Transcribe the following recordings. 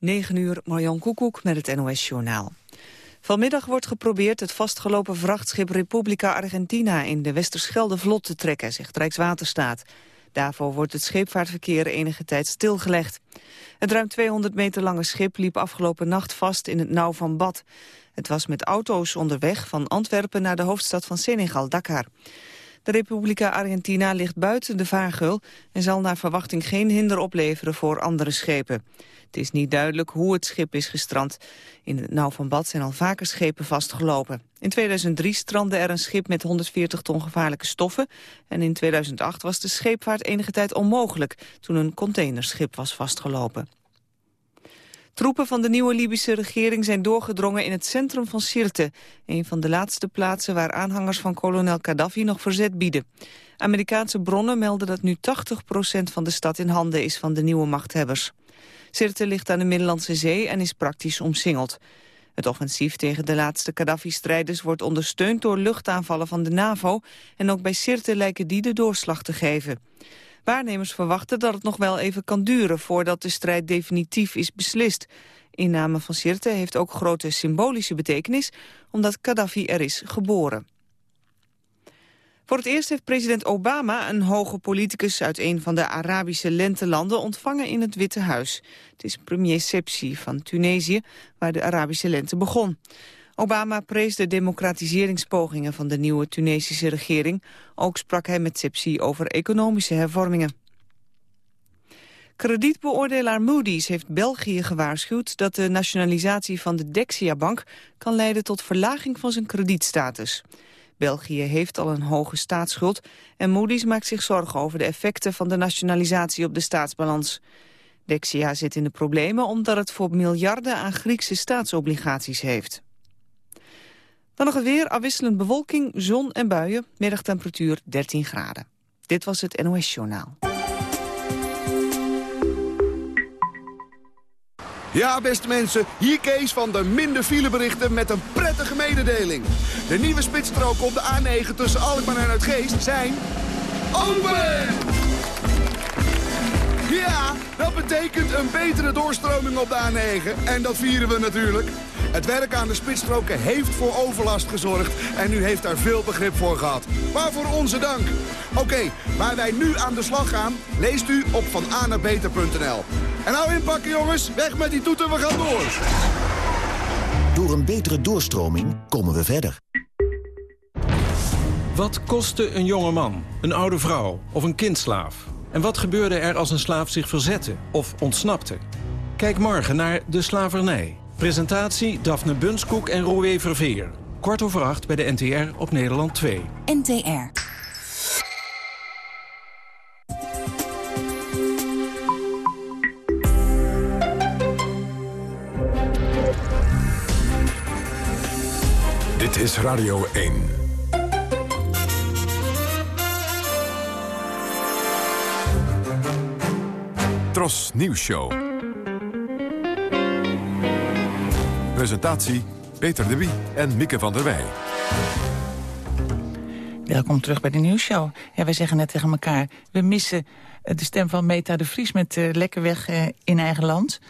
9 uur, Marjan Koekoek met het NOS-journaal. Vanmiddag wordt geprobeerd het vastgelopen vrachtschip Republica Argentina in de Westerschelde vlot te trekken, zegt Rijkswaterstaat. Daarvoor wordt het scheepvaartverkeer enige tijd stilgelegd. Het ruim 200 meter lange schip liep afgelopen nacht vast in het nauw van Bad. Het was met auto's onderweg van Antwerpen naar de hoofdstad van Senegal, Dakar. De Republica Argentina ligt buiten de vaargeul en zal naar verwachting geen hinder opleveren voor andere schepen. Het is niet duidelijk hoe het schip is gestrand. In het nauw van Bad zijn al vaker schepen vastgelopen. In 2003 strandde er een schip met 140 ton gevaarlijke stoffen en in 2008 was de scheepvaart enige tijd onmogelijk toen een containerschip was vastgelopen. Troepen van de nieuwe Libische regering zijn doorgedrongen in het centrum van Sirte, een van de laatste plaatsen waar aanhangers van kolonel Gaddafi nog verzet bieden. Amerikaanse bronnen melden dat nu 80% van de stad in handen is van de nieuwe machthebbers. Sirte ligt aan de Middellandse Zee en is praktisch omsingeld. Het offensief tegen de laatste Gaddafi-strijders wordt ondersteund door luchtaanvallen van de NAVO en ook bij Sirte lijken die de doorslag te geven. Waarnemers verwachten dat het nog wel even kan duren voordat de strijd definitief is beslist. Inname van Sirte heeft ook grote symbolische betekenis, omdat Gaddafi er is geboren. Voor het eerst heeft president Obama een hoge politicus uit een van de Arabische lentelanden ontvangen in het Witte Huis. Het is premier Sepsi van Tunesië, waar de Arabische lente begon. Obama prees de democratiseringspogingen van de nieuwe Tunesische regering. Ook sprak hij met Sepsi over economische hervormingen. Kredietbeoordelaar Moody's heeft België gewaarschuwd dat de nationalisatie van de Dexia-bank kan leiden tot verlaging van zijn kredietstatus. België heeft al een hoge staatsschuld en Moody's maakt zich zorgen over de effecten van de nationalisatie op de staatsbalans. Dexia zit in de problemen omdat het voor miljarden aan Griekse staatsobligaties heeft. Dan nog het weer, afwisselend bewolking, zon en buien. Middagtemperatuur 13 graden. Dit was het NOS Journaal. Ja, beste mensen, hier Kees van de minder fileberichten met een prettige mededeling. De nieuwe spitsstroken op de A9 tussen Alkmaar en Uitgeest zijn... open! Ja, dat betekent een betere doorstroming op de A9. En dat vieren we natuurlijk. Het werk aan de spitsstroken heeft voor overlast gezorgd en u heeft daar veel begrip voor gehad. Waarvoor onze dank. Oké, waar wij nu aan de slag gaan, leest u op vananabeter.nl. En nou inpakken jongens, weg met die toeten, we gaan door. Door een betere doorstroming komen we verder. Wat kostte een jonge man, een oude vrouw of een kindslaaf? En wat gebeurde er als een slaaf zich verzette of ontsnapte? Kijk morgen naar De Slavernij. Presentatie Daphne Bunskoek en Roué Verveer. Kwart over acht bij de NTR op Nederland 2. NTR. Dit is Radio 1. Tros Nieuws Show. Presentatie Peter de Wie en Mieke van der Wij. Welkom terug bij de nieuwsshow. Ja, wij zeggen net tegen elkaar, we missen de stem van Meta de Vries met uh, Lekker Weg uh, in eigen land.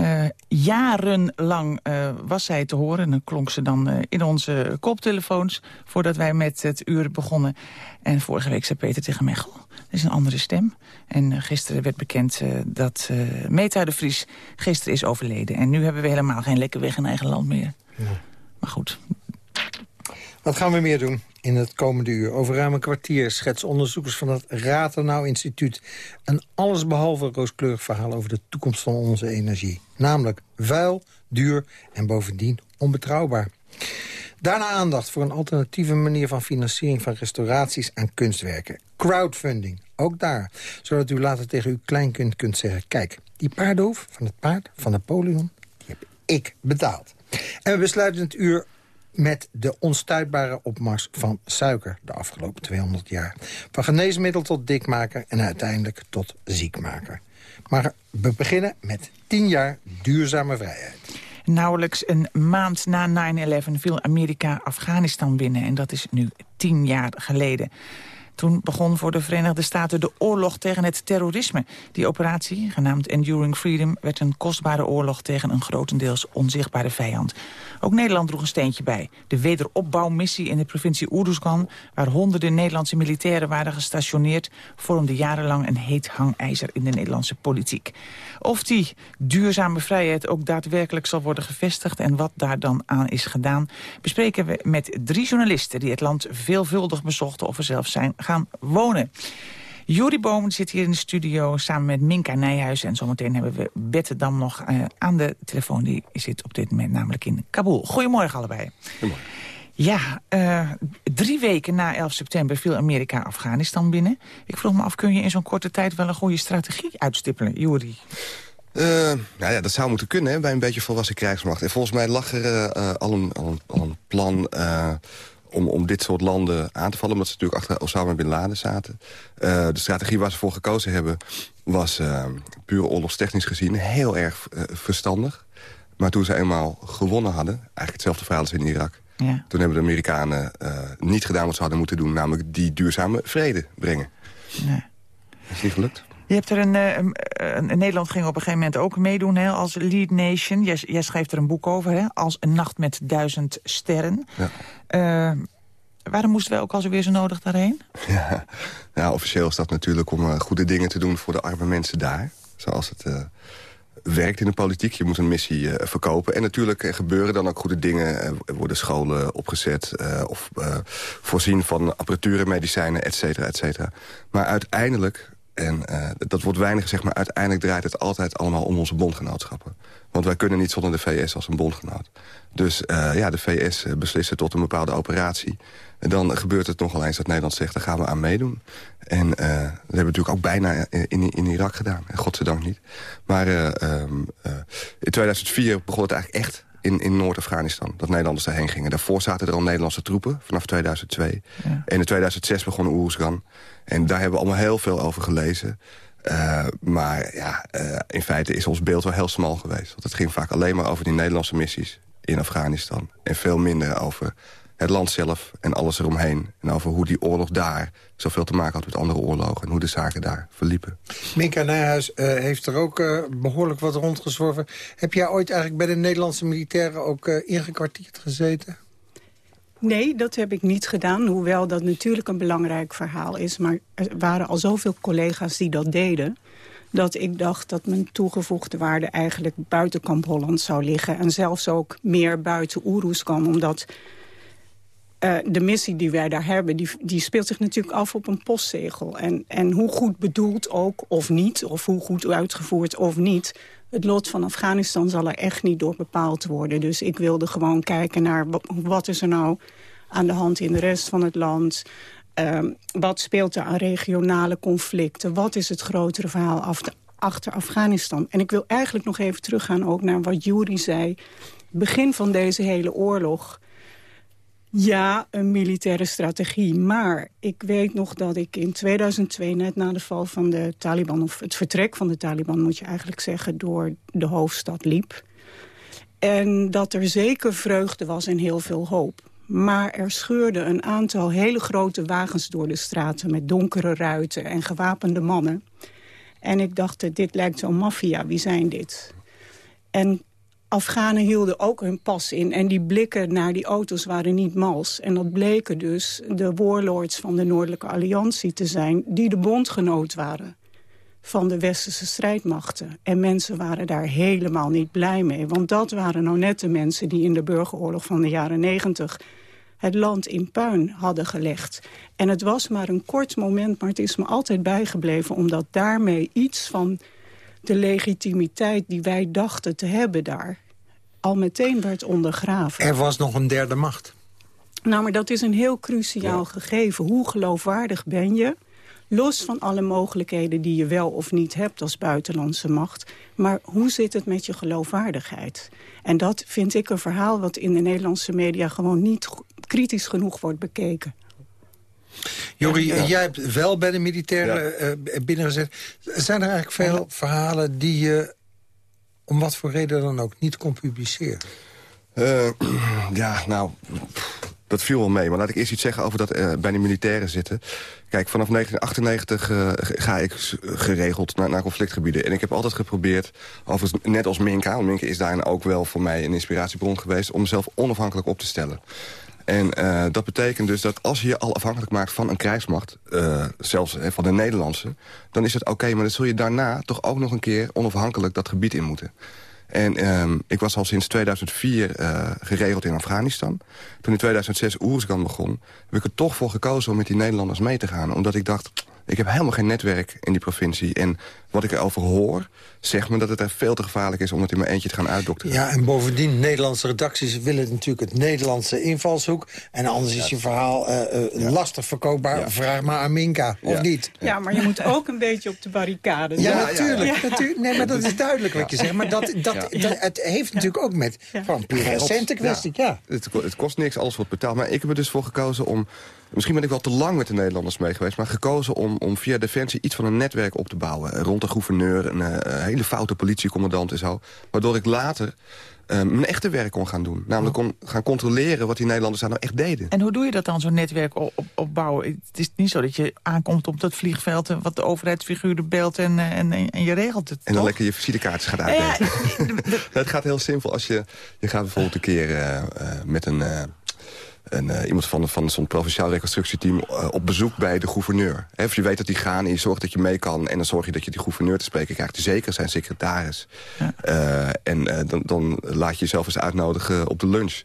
Uh, jarenlang uh, was zij te horen. En dan klonk ze dan uh, in onze koptelefoons voordat wij met het uur begonnen. En vorige week zei Peter tegen mij, goh, dat is een andere stem. En gisteren werd bekend dat Meta de Vries gisteren is overleden. En nu hebben we helemaal geen lekker weg in eigen land meer. Ja. Maar goed. Wat gaan we meer doen? In het komende uur. Over ruim een kwartier schetsen onderzoekers van het Rathenau Instituut... een allesbehalve rooskleurig verhaal over de toekomst van onze energie. Namelijk vuil, duur en bovendien onbetrouwbaar. Daarna aandacht voor een alternatieve manier van financiering van restauraties aan kunstwerken. Crowdfunding, ook daar. Zodat u later tegen uw kleinkind kunt zeggen... kijk, die paardenhoef van het paard van Napoleon, die heb ik betaald. En we besluiten het uur met de onstuitbare opmars van suiker de afgelopen 200 jaar. Van geneesmiddel tot dikmaker en uiteindelijk tot ziekmaker. Maar we beginnen met 10 jaar duurzame vrijheid. Nauwelijks een maand na 9-11 viel Amerika Afghanistan binnen. En dat is nu tien jaar geleden. Toen begon voor de Verenigde Staten de oorlog tegen het terrorisme. Die operatie, genaamd Enduring Freedom, werd een kostbare oorlog tegen een grotendeels onzichtbare vijand. Ook Nederland droeg een steentje bij. De wederopbouwmissie in de provincie Oeruzgan, waar honderden Nederlandse militairen waren gestationeerd, vormde jarenlang een heet hangijzer in de Nederlandse politiek. Of die duurzame vrijheid ook daadwerkelijk zal worden gevestigd en wat daar dan aan is gedaan, bespreken we met drie journalisten die het land veelvuldig bezochten of er zelfs zijn gaan wonen. Jori Boom zit hier in de studio samen met Minka Nijhuis. En zometeen hebben we Bette Dam nog uh, aan de telefoon. Die zit op dit moment namelijk in Kabul. Goedemorgen allebei. Goedemorgen. Ja, uh, drie weken na 11 september viel Amerika Afghanistan binnen. Ik vroeg me af, kun je in zo'n korte tijd wel een goede strategie uitstippelen, Jori? Uh, nou ja, dat zou moeten kunnen hè, bij een beetje volwassen krijgsmacht. En volgens mij lag er uh, al, een, al, een, al, een, plan om, om dit soort landen aan te vallen... omdat ze natuurlijk achter Osama Bin Laden zaten. de strategie waar ze voor gekozen hebben... was puur oorlogstechnisch gezien heel erg verstandig. Maar toen ze eenmaal gewonnen hadden... eigenlijk hetzelfde verhaal als in Irak... Ja. Toen hebben de Amerikanen niet gedaan wat ze hadden moeten doen... namelijk die duurzame vrede brengen. Nee. Dat is niet gelukt. Je hebt er een, een, een, Nederland ging op een gegeven moment ook meedoen hè, als lead nation. Jij, jij schreef er een boek over, hè, als een nacht met duizend sterren. Ja. Uh, waarom moesten wij ook al zo weer zo nodig daarheen? Ja, ja officieel is dat natuurlijk om uh, goede dingen te doen voor de arme mensen daar. Zoals het uh, werkt in de politiek. Je moet een missie verkopen. En natuurlijk gebeuren dan ook goede dingen. Er worden scholen opgezet of voorzien van apparatuur en medicijnen, et cetera, et cetera. Maar uiteindelijk, en dat wordt weinig gezegd... maar uiteindelijk draait het altijd allemaal om onze bondgenootschappen. Want wij kunnen niet zonder de VS als een bondgenoot. Dus ja, de VS beslissen tot een bepaalde operatie... En dan gebeurt het nogal eens dat Nederland zegt, daar gaan we aan meedoen. En uh, dat hebben we natuurlijk ook bijna in, in Irak gedaan. Godzijdank niet. Maar uh, um, uh, in 2004 begon het eigenlijk echt in, in Noord-Afghanistan. Dat Nederlanders daarheen gingen. Daarvoor zaten er al Nederlandse troepen vanaf 2002. Ja. En in 2006 begon Oeruzgan. En daar hebben we allemaal heel veel over gelezen. Uh, maar ja, uh, in feite is ons beeld wel heel smal geweest. Want het ging vaak alleen maar over die Nederlandse missies in Afghanistan. En veel minder over het land zelf en alles eromheen. En over hoe die oorlog daar zoveel te maken had met andere oorlogen... en hoe de zaken daar verliepen. Minka Nijhuis uh, heeft er ook behoorlijk wat rondgezworven. Heb jij ooit eigenlijk bij de Nederlandse militairen ook ingekwartierd gezeten? Nee, dat heb ik niet gedaan. Hoewel dat natuurlijk een belangrijk verhaal is. Maar er waren al zoveel collega's die dat deden dat ik dacht dat mijn toegevoegde waarde eigenlijk buiten Kamp Holland zou liggen. En zelfs ook meer buiten Oeroes kwam, omdat uh, de missie die wij daar hebben, die, die speelt zich natuurlijk af op een postzegel. En, en hoe goed bedoeld ook, of niet, of hoe goed uitgevoerd of niet... het lot van Afghanistan zal er echt niet door bepaald worden. Dus ik wilde gewoon kijken naar wat is er nou aan de hand in de rest van het land... Uh, wat speelt er aan regionale conflicten? Wat is het grotere verhaal achter Afghanistan? En ik wil eigenlijk nog even teruggaan ook naar wat Juri zei. Begin van deze hele oorlog ja, een militaire strategie. Maar ik weet nog dat ik in 2002, net na de val van de Taliban... of het vertrek van de Taliban, moet je eigenlijk zeggen... door de hoofdstad liep. En dat er zeker vreugde was en heel veel hoop. Maar er scheurden een aantal hele grote wagens door de straten... met donkere ruiten en gewapende mannen. En ik dacht, dit lijkt zo'n maffia, wie zijn dit? En Afghanen hielden ook hun pas in. En die blikken naar die auto's waren niet mals. En dat bleken dus de warlords van de Noordelijke Alliantie te zijn... die de bondgenoot waren van de westerse strijdmachten. En mensen waren daar helemaal niet blij mee. Want dat waren nou net de mensen die in de burgeroorlog van de jaren negentig... het land in puin hadden gelegd. En het was maar een kort moment, maar het is me altijd bijgebleven... omdat daarmee iets van de legitimiteit die wij dachten te hebben daar... al meteen werd ondergraven. Er was nog een derde macht. Nou, maar dat is een heel cruciaal gegeven. Hoe geloofwaardig ben je? Los van alle mogelijkheden die je wel of niet hebt als buitenlandse macht. Maar hoe zit het met je geloofwaardigheid? En dat vind ik een verhaal wat in de Nederlandse media gewoon niet kritisch genoeg wordt bekeken. Jori, jij hebt wel bij de militairen uh, binnengezet. Zijn er eigenlijk veel verhalen die je, om wat voor reden dan ook, niet kon publiceren? Uh, ja, nou, dat viel wel mee. Maar laat ik eerst iets zeggen over dat uh, bij de militairen zitten. Kijk, vanaf 1998 uh, ga ik geregeld naar, naar, conflictgebieden. En ik heb altijd geprobeerd, overigens net als Minka... want Minka is daarin ook wel voor mij een inspiratiebron geweest... om mezelf onafhankelijk op te stellen. En uh, dat betekent dus dat als je je al afhankelijk maakt van een krijgsmacht... Uh, zelfs van de Nederlandse, dan is het oké. maar dan zul je daarna toch ook nog een keer onafhankelijk dat gebied in moeten. En um, ik was al sinds 2004 uh, geregeld in Afghanistan. Toen in 2006 Oeruzgan begon, heb ik er toch voor gekozen om met die Nederlanders mee te gaan. Omdat ik dacht, ik heb helemaal geen netwerk in die provincie. En wat ik erover hoor, zegt me dat het er veel te gevaarlijk is... om het in mijn eentje te gaan uitdokteren. Ja, en bovendien, Nederlandse redacties willen natuurlijk het Nederlandse invalshoek. En anders is je verhaal uh, uh, lastig verkoopbaar. Vraag maar aan Minka, of niet? Ja, maar je moet ook een beetje op de barricade. Ja, natuurlijk. natuurlijk. Nee, maar dat is duidelijk wat je zegt. Maar dat, dat, dat, het heeft natuurlijk ook met gewoon puur centen kwestie. Ja. Het, het kost niks, alles wordt betaald. Maar ik heb er dus voor gekozen om Misschien ben ik wel te lang met de Nederlanders mee geweest... maar gekozen om, om via Defensie iets van een netwerk op te bouwen. Rond de gouverneur, een, uh, hele foute politiecommandant en zo. Waardoor ik later uh, mijn echte werk kon gaan doen. Namelijk kon gaan controleren wat die Nederlanders daar nou echt deden. En hoe doe je dat dan, zo'n netwerk op, opbouwen? Het is niet zo dat je aankomt op dat vliegveld... en wat de overheidsfiguren belt en, en, en je regelt het, En dan lekker je visitekaartjes gaat uitdelen. Ja, het gaat heel simpel. Als je, je gaat bijvoorbeeld een keer uh, met een een, uh, iemand van, van zo'n provinciaal reconstructieteam uh, op bezoek bij de gouverneur. He, of je weet dat die gaan en je zorgt dat je mee kan... en dan zorg je dat je die gouverneur te spreken krijgt. Zeker zijn secretaris. Ja. Uh, en dan, dan laat je jezelf eens uitnodigen op de lunch.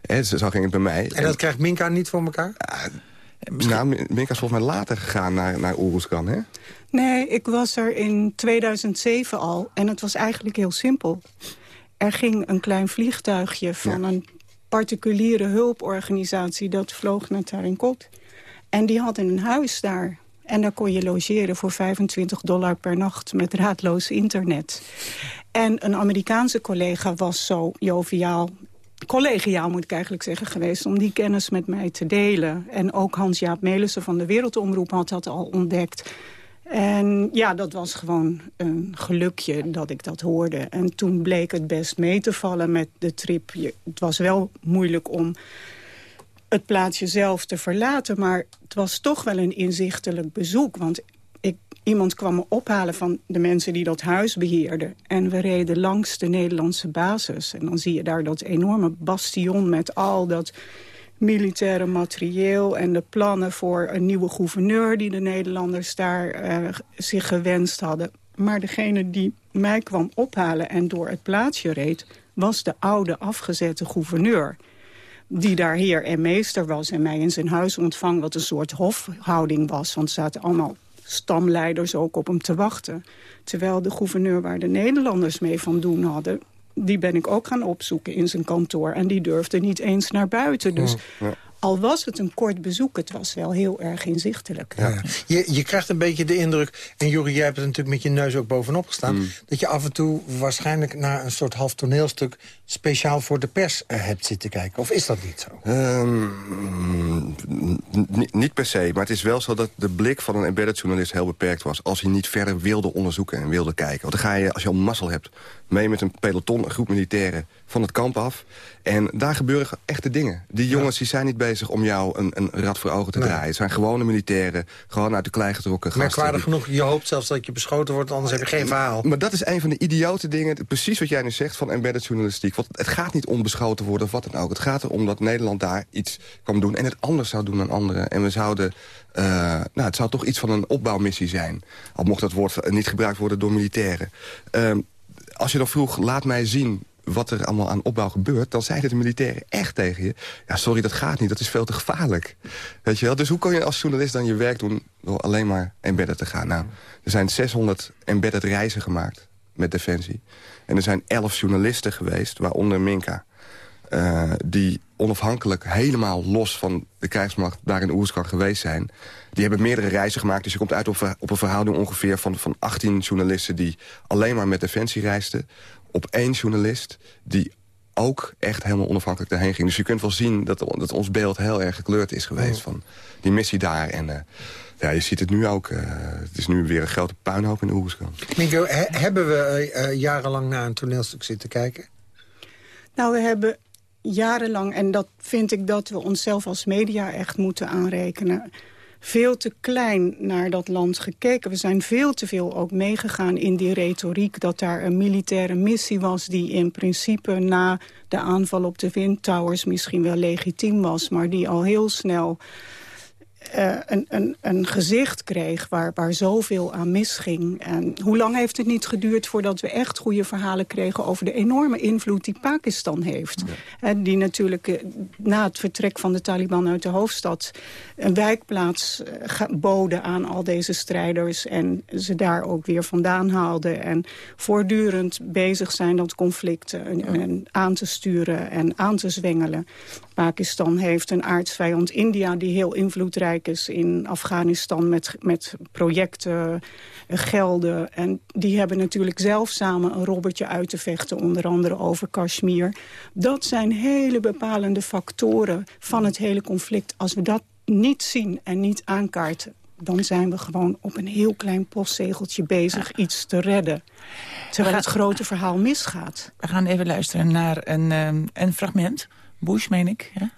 He, zo ging het bij mij. En dat krijgt Minka niet voor elkaar? nou, Minka is volgens mij later gegaan naar, naar Oeruzkan, hè? Nee, ik was er in 2007 al. En het was eigenlijk heel simpel. Er ging een klein vliegtuigje van ja. een particuliere hulporganisatie... dat vloog naar Tarinkot. En die hadden een huis daar. En daar kon je logeren voor 25 dollar per nacht met raadloos internet. En een Amerikaanse collega was zo joviaal collegiaal moet ik eigenlijk zeggen geweest... om die kennis met mij te delen. En ook Hans-Jaap Melissen van de Wereldomroep had dat al ontdekt. En ja, dat was gewoon een gelukje dat ik dat hoorde. En toen bleek het best mee te vallen met de trip. Het was wel moeilijk om het plaatsje zelf te verlaten... maar het was toch wel een inzichtelijk bezoek. Want ik, iemand kwam me ophalen van de mensen die dat huis beheerden. En we reden langs de Nederlandse basis. En dan zie je daar dat enorme bastion met al dat militaire materieel en de plannen voor een nieuwe gouverneur... die de Nederlanders daar uh, zich gewenst hadden. Maar degene die mij kwam ophalen en door het plaatsje reed... was de oude afgezette gouverneur die daar heer en meester was... en mij in zijn huis ontvang, wat een soort hofhouding was. Want er zaten allemaal stamleiders ook op hem te wachten. Terwijl de gouverneur waar de Nederlanders mee van doen hadden die ben ik ook gaan opzoeken in zijn kantoor. En die durfde niet eens naar buiten. Dus ja. al was het een kort bezoek, het was wel heel erg inzichtelijk. Ja, ja. Je, je krijgt een beetje de indruk, en Jury, jij hebt er natuurlijk met je neus ook bovenop gestaan... Mm. dat je af en toe waarschijnlijk naar een soort half toneelstuk... speciaal voor de pers uh, hebt zitten kijken. Of is dat niet zo? Um, niet per se, maar het is wel zo dat de blik van een embedded journalist heel beperkt was... als hij niet verder wilde onderzoeken en wilde kijken. Want dan ga je, als je al mazzel hebt, mee met een peloton, een groep militairen van het kamp af. En daar gebeuren echte dingen. Die jongens die zijn niet bezig om jou een, een rad voor ogen te nee. draaien. Het zijn gewone militairen, gewoon uit de klei getrokken Merkwaardig genoeg, je hoopt zelfs dat je beschoten wordt... anders heb je geen verhaal. Maar dat is een van de idiote dingen, precies wat jij nu zegt... van embedded journalistiek. Want het gaat niet om beschoten worden of wat dan ook. Het gaat erom dat Nederland daar iets kan doen... en het anders zou doen dan anderen. En we zouden... Uh, nou, het zou toch iets van een opbouwmissie zijn. Al mocht dat woord niet gebruikt worden door militairen. Uh, als je dan vroeg, laat mij zien wat er allemaal aan opbouw gebeurt... dan zeiden de militairen echt tegen je... ja, sorry, dat gaat niet, dat is veel te gevaarlijk. Weet je wel? Dus hoe kan je als journalist dan je werk doen... door alleen maar embedded te gaan? Nou, er zijn 600 embedded reizen gemaakt met Defensie. En er zijn 11 journalisten geweest, waaronder Minka... Uh, die onafhankelijk helemaal los van de krijgsmacht daar in Oerskan geweest zijn. Die hebben meerdere reizen gemaakt. Dus je komt uit op, op een verhouding ongeveer van, van 18 journalisten... die alleen maar met Defensie reisden. Op één journalist die ook echt helemaal onafhankelijk daarheen ging. Dus je kunt wel zien dat, dat ons beeld heel erg gekleurd is geweest... Oh. van die missie daar. En uh, ja, je ziet het nu ook. Uh, het is nu weer een grote puinhoop in de he hebben we uh, jarenlang naar een toneelstuk zitten kijken? Nou, we hebben jarenlang, en dat vind ik dat we onszelf als media echt moeten aanrekenen veel te klein naar dat land gekeken. We zijn veel te veel ook meegegaan in die retoriek... dat daar een militaire missie was die in principe na de aanval op de Wind Towers misschien wel legitiem was... maar die al heel snel uh, een, een, een gezicht kreeg waar, waar zoveel aan misging. En hoe lang heeft het niet geduurd voordat we echt goede verhalen kregen... over de enorme invloed die Pakistan heeft. En die natuurlijk uh, na het vertrek van de Taliban uit de hoofdstad... een wijkplaats uh, boden aan al deze strijders... en ze daar ook weer vandaan haalden. En voortdurend bezig zijn dat conflict aan te sturen en aan te zwengelen. Pakistan heeft een aardsvijand India die heel invloedrijk is in Afghanistan met, met projecten, eh, gelden. En die hebben natuurlijk zelf samen een robbertje uit te vechten, onder andere over Kashmir. Dat zijn hele bepalende factoren van het hele conflict. Als we dat niet zien en niet aankaarten, dan zijn we gewoon op een heel klein postzegeltje bezig iets te redden. Terwijl het grote verhaal misgaat. We gaan even luisteren naar een, um, een fragment Bush, meen ik. Ja?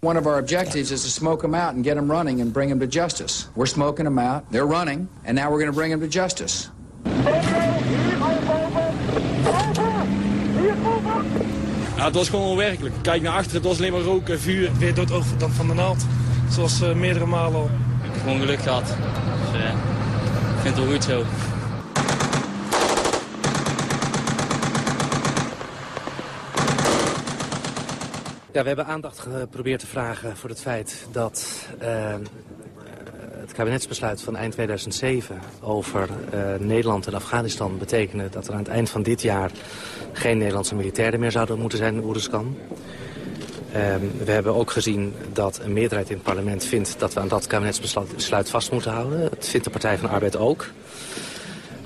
One of our objectives is to smoke them out and get them running and bring them to justice. We're smoking them out, they're running, and now we're going to bring them to justice. Ja, het was gewoon onwerkelijk. Kijk naar achteren, het was alleen maar roken, vuur. Weer dood over dan van de naald. Zoals uh, meerdere malen al. Ik heb gewoon geluk gehad. Dus, uh, ik vind het wel goed zo. Ja, we hebben aandacht geprobeerd te vragen voor het feit dat uh, het kabinetsbesluit van eind 2007 over uh, Nederland en Afghanistan betekende dat er aan het eind van dit jaar geen Nederlandse militairen meer zouden moeten zijn in Oeruzkan. Uh, we hebben ook gezien dat een meerderheid in het parlement vindt dat we aan dat kabinetsbesluit vast moeten houden. Het vindt de Partij van de Arbeid ook.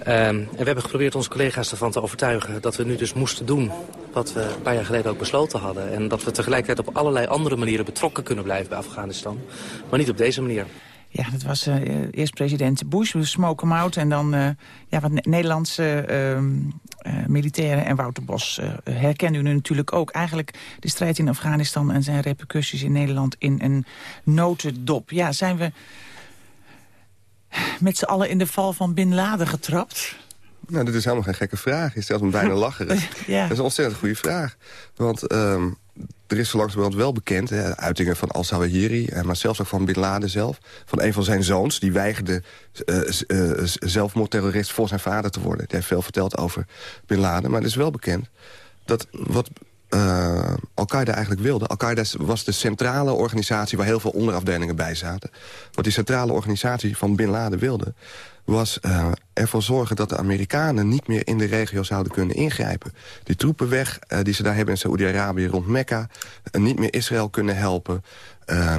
Um, en we hebben geprobeerd onze collega's ervan te overtuigen dat we nu dus moesten doen wat we een paar jaar geleden ook besloten hadden. En dat we tegelijkertijd op allerlei andere manieren betrokken kunnen blijven bij Afghanistan. Maar niet op deze manier. Ja, dat was uh, eerst president Bush, we smoke hem out. En dan uh, ja, wat Nederlandse uh, militairen en Wouter Bos herkennen u natuurlijk ook. Eigenlijk de strijd in Afghanistan en zijn repercussies in Nederland in een notendop. Ja, zijn we met z'n allen in de val van Bin Laden getrapt? Nou, dat is helemaal geen gekke vraag. Je stelt hem bijna lachen. ja. Dat is een ontzettend goede vraag. Want um, er is zo langzamerhand wel bekend... Hè, uitingen van al-Zawahiri, eh, maar zelfs ook van Bin Laden zelf... van een van zijn zoons, die weigerde uh, uh, zelfmoordterrorist voor zijn vader te worden. Die heeft veel verteld over Bin Laden. Maar het is wel bekend dat wat Al-Qaeda eigenlijk wilde. Al-Qaeda was de centrale organisatie waar heel veel onderafdelingen bij zaten. Wat die centrale organisatie van Bin Laden wilde... was uh, ervoor zorgen dat de Amerikanen niet meer in de regio zouden kunnen ingrijpen. Die troepen weg uh, die ze daar hebben in Saoedi-Arabië rond Mekka... niet meer Israël kunnen helpen...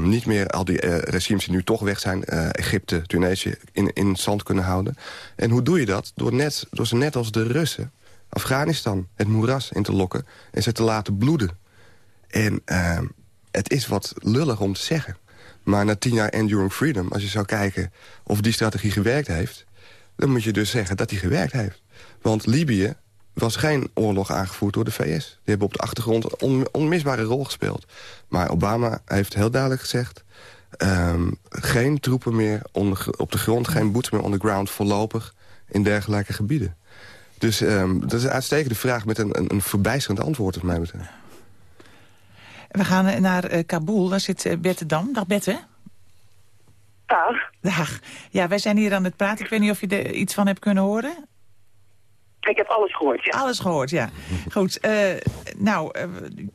niet meer al die regimes die nu toch weg zijn... Egypte, Tunesië, in, in stand kunnen houden. En hoe doe je dat? Door, net, door ze net als de Russen Afghanistan het moeras in te lokken en ze te laten bloeden. En uh, het is wat lullig om te zeggen. Maar na tien jaar Enduring Freedom, als je zou kijken of die strategie gewerkt heeft... dan moet je dus zeggen dat die gewerkt heeft. Want Libië was geen oorlog aangevoerd door de VS. Die hebben op de achtergrond een on onmisbare rol gespeeld. Maar Obama heeft heel duidelijk gezegd... Um, geen troepen meer op de grond, geen boots meer on the ground voorlopig... in dergelijke gebieden. Dus um, dat is een uitstekende vraag met een, een, een verbijsterend antwoord, wat mij betreft. We gaan naar uh, Kabul, daar zit uh, Bette Dam. Dag Bette. Dag. Dag. Ja, wij zijn hier aan het praten. Ik weet niet of je er iets van hebt kunnen horen. Ik heb alles gehoord, ja. Alles gehoord, ja. Goed, uh, nou, uh,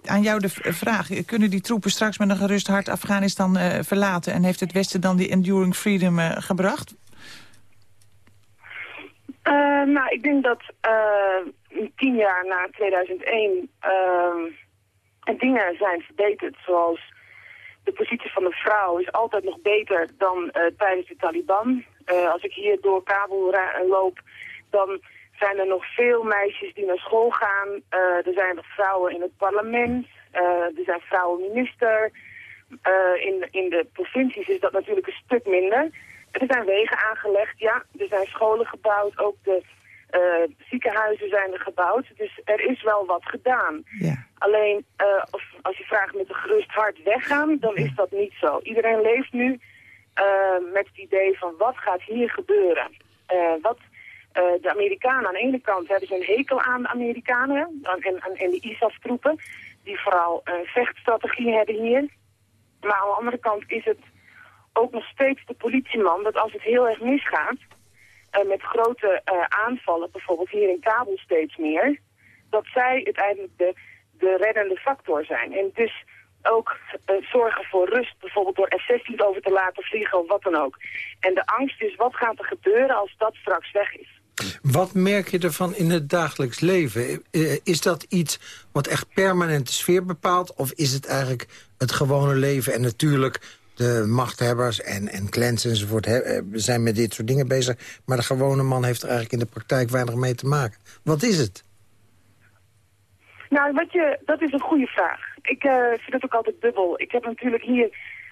aan jou de vraag. Kunnen die troepen straks met een gerust hart Afghanistan uh, verlaten... en heeft het Westen dan die Enduring Freedom gebracht? Uh, nou, ik denk dat uh, tien jaar na 2001 uh, dingen zijn verbeterd. Zoals de positie van de vrouw is altijd nog beter dan uh, tijdens de Taliban. Uh, als ik hier door Kabul loop, dan zijn er nog veel meisjes die naar school gaan. Uh, er zijn nog vrouwen in het parlement. Er zijn vrouwen minister. In, in de provincies is dat natuurlijk een stuk minder. Er zijn wegen aangelegd, ja. Er zijn scholen gebouwd. Ook de ziekenhuizen zijn er gebouwd. Dus er is wel wat gedaan. Ja. Alleen, uh, of als je vraagt met een gerust hart weggaan, dan is dat niet zo. Iedereen leeft nu uh, met het idee van wat gaat hier gebeuren. Wat, de Amerikanen aan de ene kant hebben ze een hekel aan de Amerikanen en, en, en de ISAF-troepen, die vooral een vechtstrategie hebben hier. Maar aan de andere kant is het ook nog steeds de politieman dat als het heel erg misgaat, met grote aanvallen, bijvoorbeeld hier in Kabul steeds meer, dat zij uiteindelijk de de reddende factor zijn. En dus ook uh, zorgen voor rust, bijvoorbeeld door F-16 over te laten vliegen of wat dan ook. En de angst is, wat gaat er gebeuren als dat straks weg is? Wat merk je ervan in het dagelijks leven? Eh, is dat iets wat echt permanent de sfeer bepaalt? Of is het eigenlijk het gewone leven en natuurlijk de machthebbers en, en clans enzovoort he, zijn met dit soort dingen bezig. Maar de gewone man heeft er eigenlijk in de praktijk weinig mee te maken. Wat is het? Nou, wat je, dat is een goede vraag. Ik uh, vind het ook altijd dubbel. Ik heb natuurlijk hier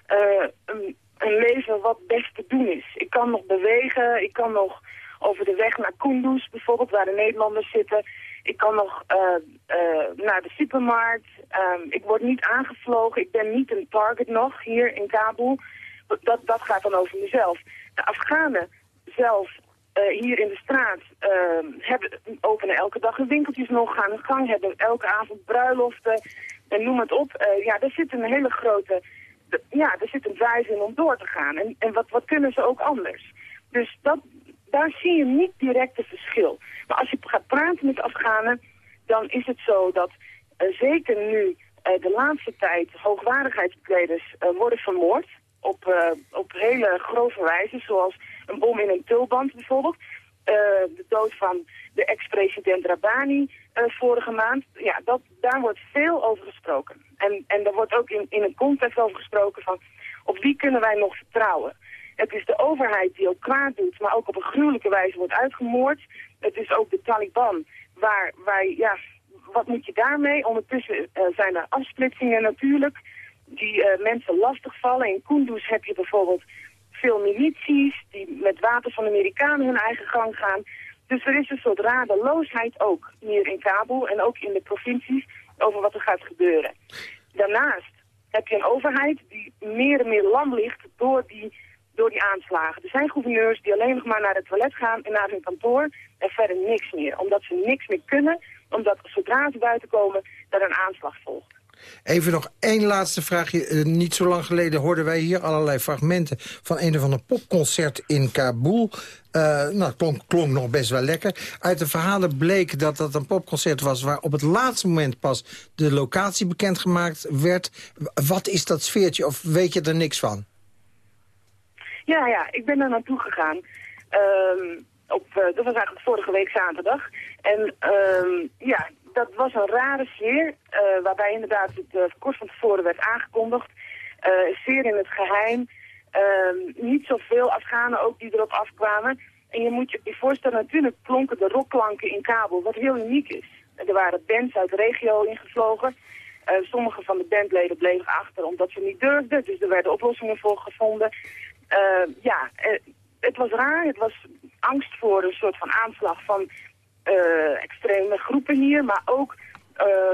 uh, een, een, leven wat best te doen is. Ik kan nog bewegen, ik kan nog over de weg naar Kunduz bijvoorbeeld, waar de Nederlanders zitten. Ik kan nog uh, naar de supermarkt. Um, ik word niet aangevlogen, ik ben niet een target nog hier in Kabul. Dat, dat gaat dan over mezelf. De Afghanen zelf uh, hier in de straat uh, hebben, openen elke dag hun winkeltjes nog, gaan in gang, hebben elke avond bruiloften en noem het op. Ja, er zit een hele grote, ja, er zit een drive in om door te gaan. En, en wat, wat kunnen ze ook anders? Dus dat, daar zie je niet direct het verschil. Maar als je gaat praten met Afghanen, dan is het zo dat uh, zeker nu de laatste tijd hoogwaardigheidsbekleders worden vermoord op, op hele grove wijze, zoals een bom in een tulband bijvoorbeeld. De dood van de ex-president Rabani vorige maand. Ja, dat, daar wordt veel over gesproken. En, en er wordt ook in, in een context over gesproken van op wie kunnen wij nog vertrouwen. Het is de overheid die ook kwaad doet, maar ook op een gruwelijke wijze wordt uitgemoord. Het is ook de Taliban, waar wij, ja, wat moet je daarmee? Ondertussen uh, zijn er afsplitsingen natuurlijk, die mensen lastigvallen. In Kunduz heb je bijvoorbeeld veel milities die met wapens van de Amerikanen hun eigen gang gaan. Dus er is een soort radeloosheid ook hier in Kabul en ook in de provincies over wat er gaat gebeuren. Daarnaast heb je een overheid die meer en meer lam ligt door die, door die aanslagen. Er zijn gouverneurs die alleen nog maar naar het toilet gaan en naar hun kantoor en verder niks meer. Omdat ze niks meer kunnen, omdat zodra ze buiten komen, er een aanslag volgt. Even nog één laatste vraagje. Uh, niet zo lang geleden hoorden wij hier allerlei fragmenten... van een of ander popconcert in Kabul. Uh, nou, klonk, klonk nog best wel lekker. Uit de verhalen bleek dat dat een popconcert was... waar op het laatste moment pas de locatie bekendgemaakt werd. Wat is dat sfeertje of weet je er niks van? Ja, ja, ik ben er naartoe gegaan. Uh, op, uh, dat was eigenlijk vorige week zaterdag. En ehm, ja, dat was een rare sfeer, uh, waarbij inderdaad het uh, kort van tevoren werd aangekondigd. Zeer in het geheim. Uh, niet zoveel Afghanen ook die erop afkwamen. En je moet je, je voorstellen, natuurlijk klonken de rockklanken in Kabul, wat heel uniek is. Er waren bands uit de regio ingevlogen. sommige van de bandleden bleven achter omdat ze niet durfden, dus er werden oplossingen voor gevonden. Ja, het was raar, het was angst voor een soort van aanslag van uh, extreme groepen hier, maar ook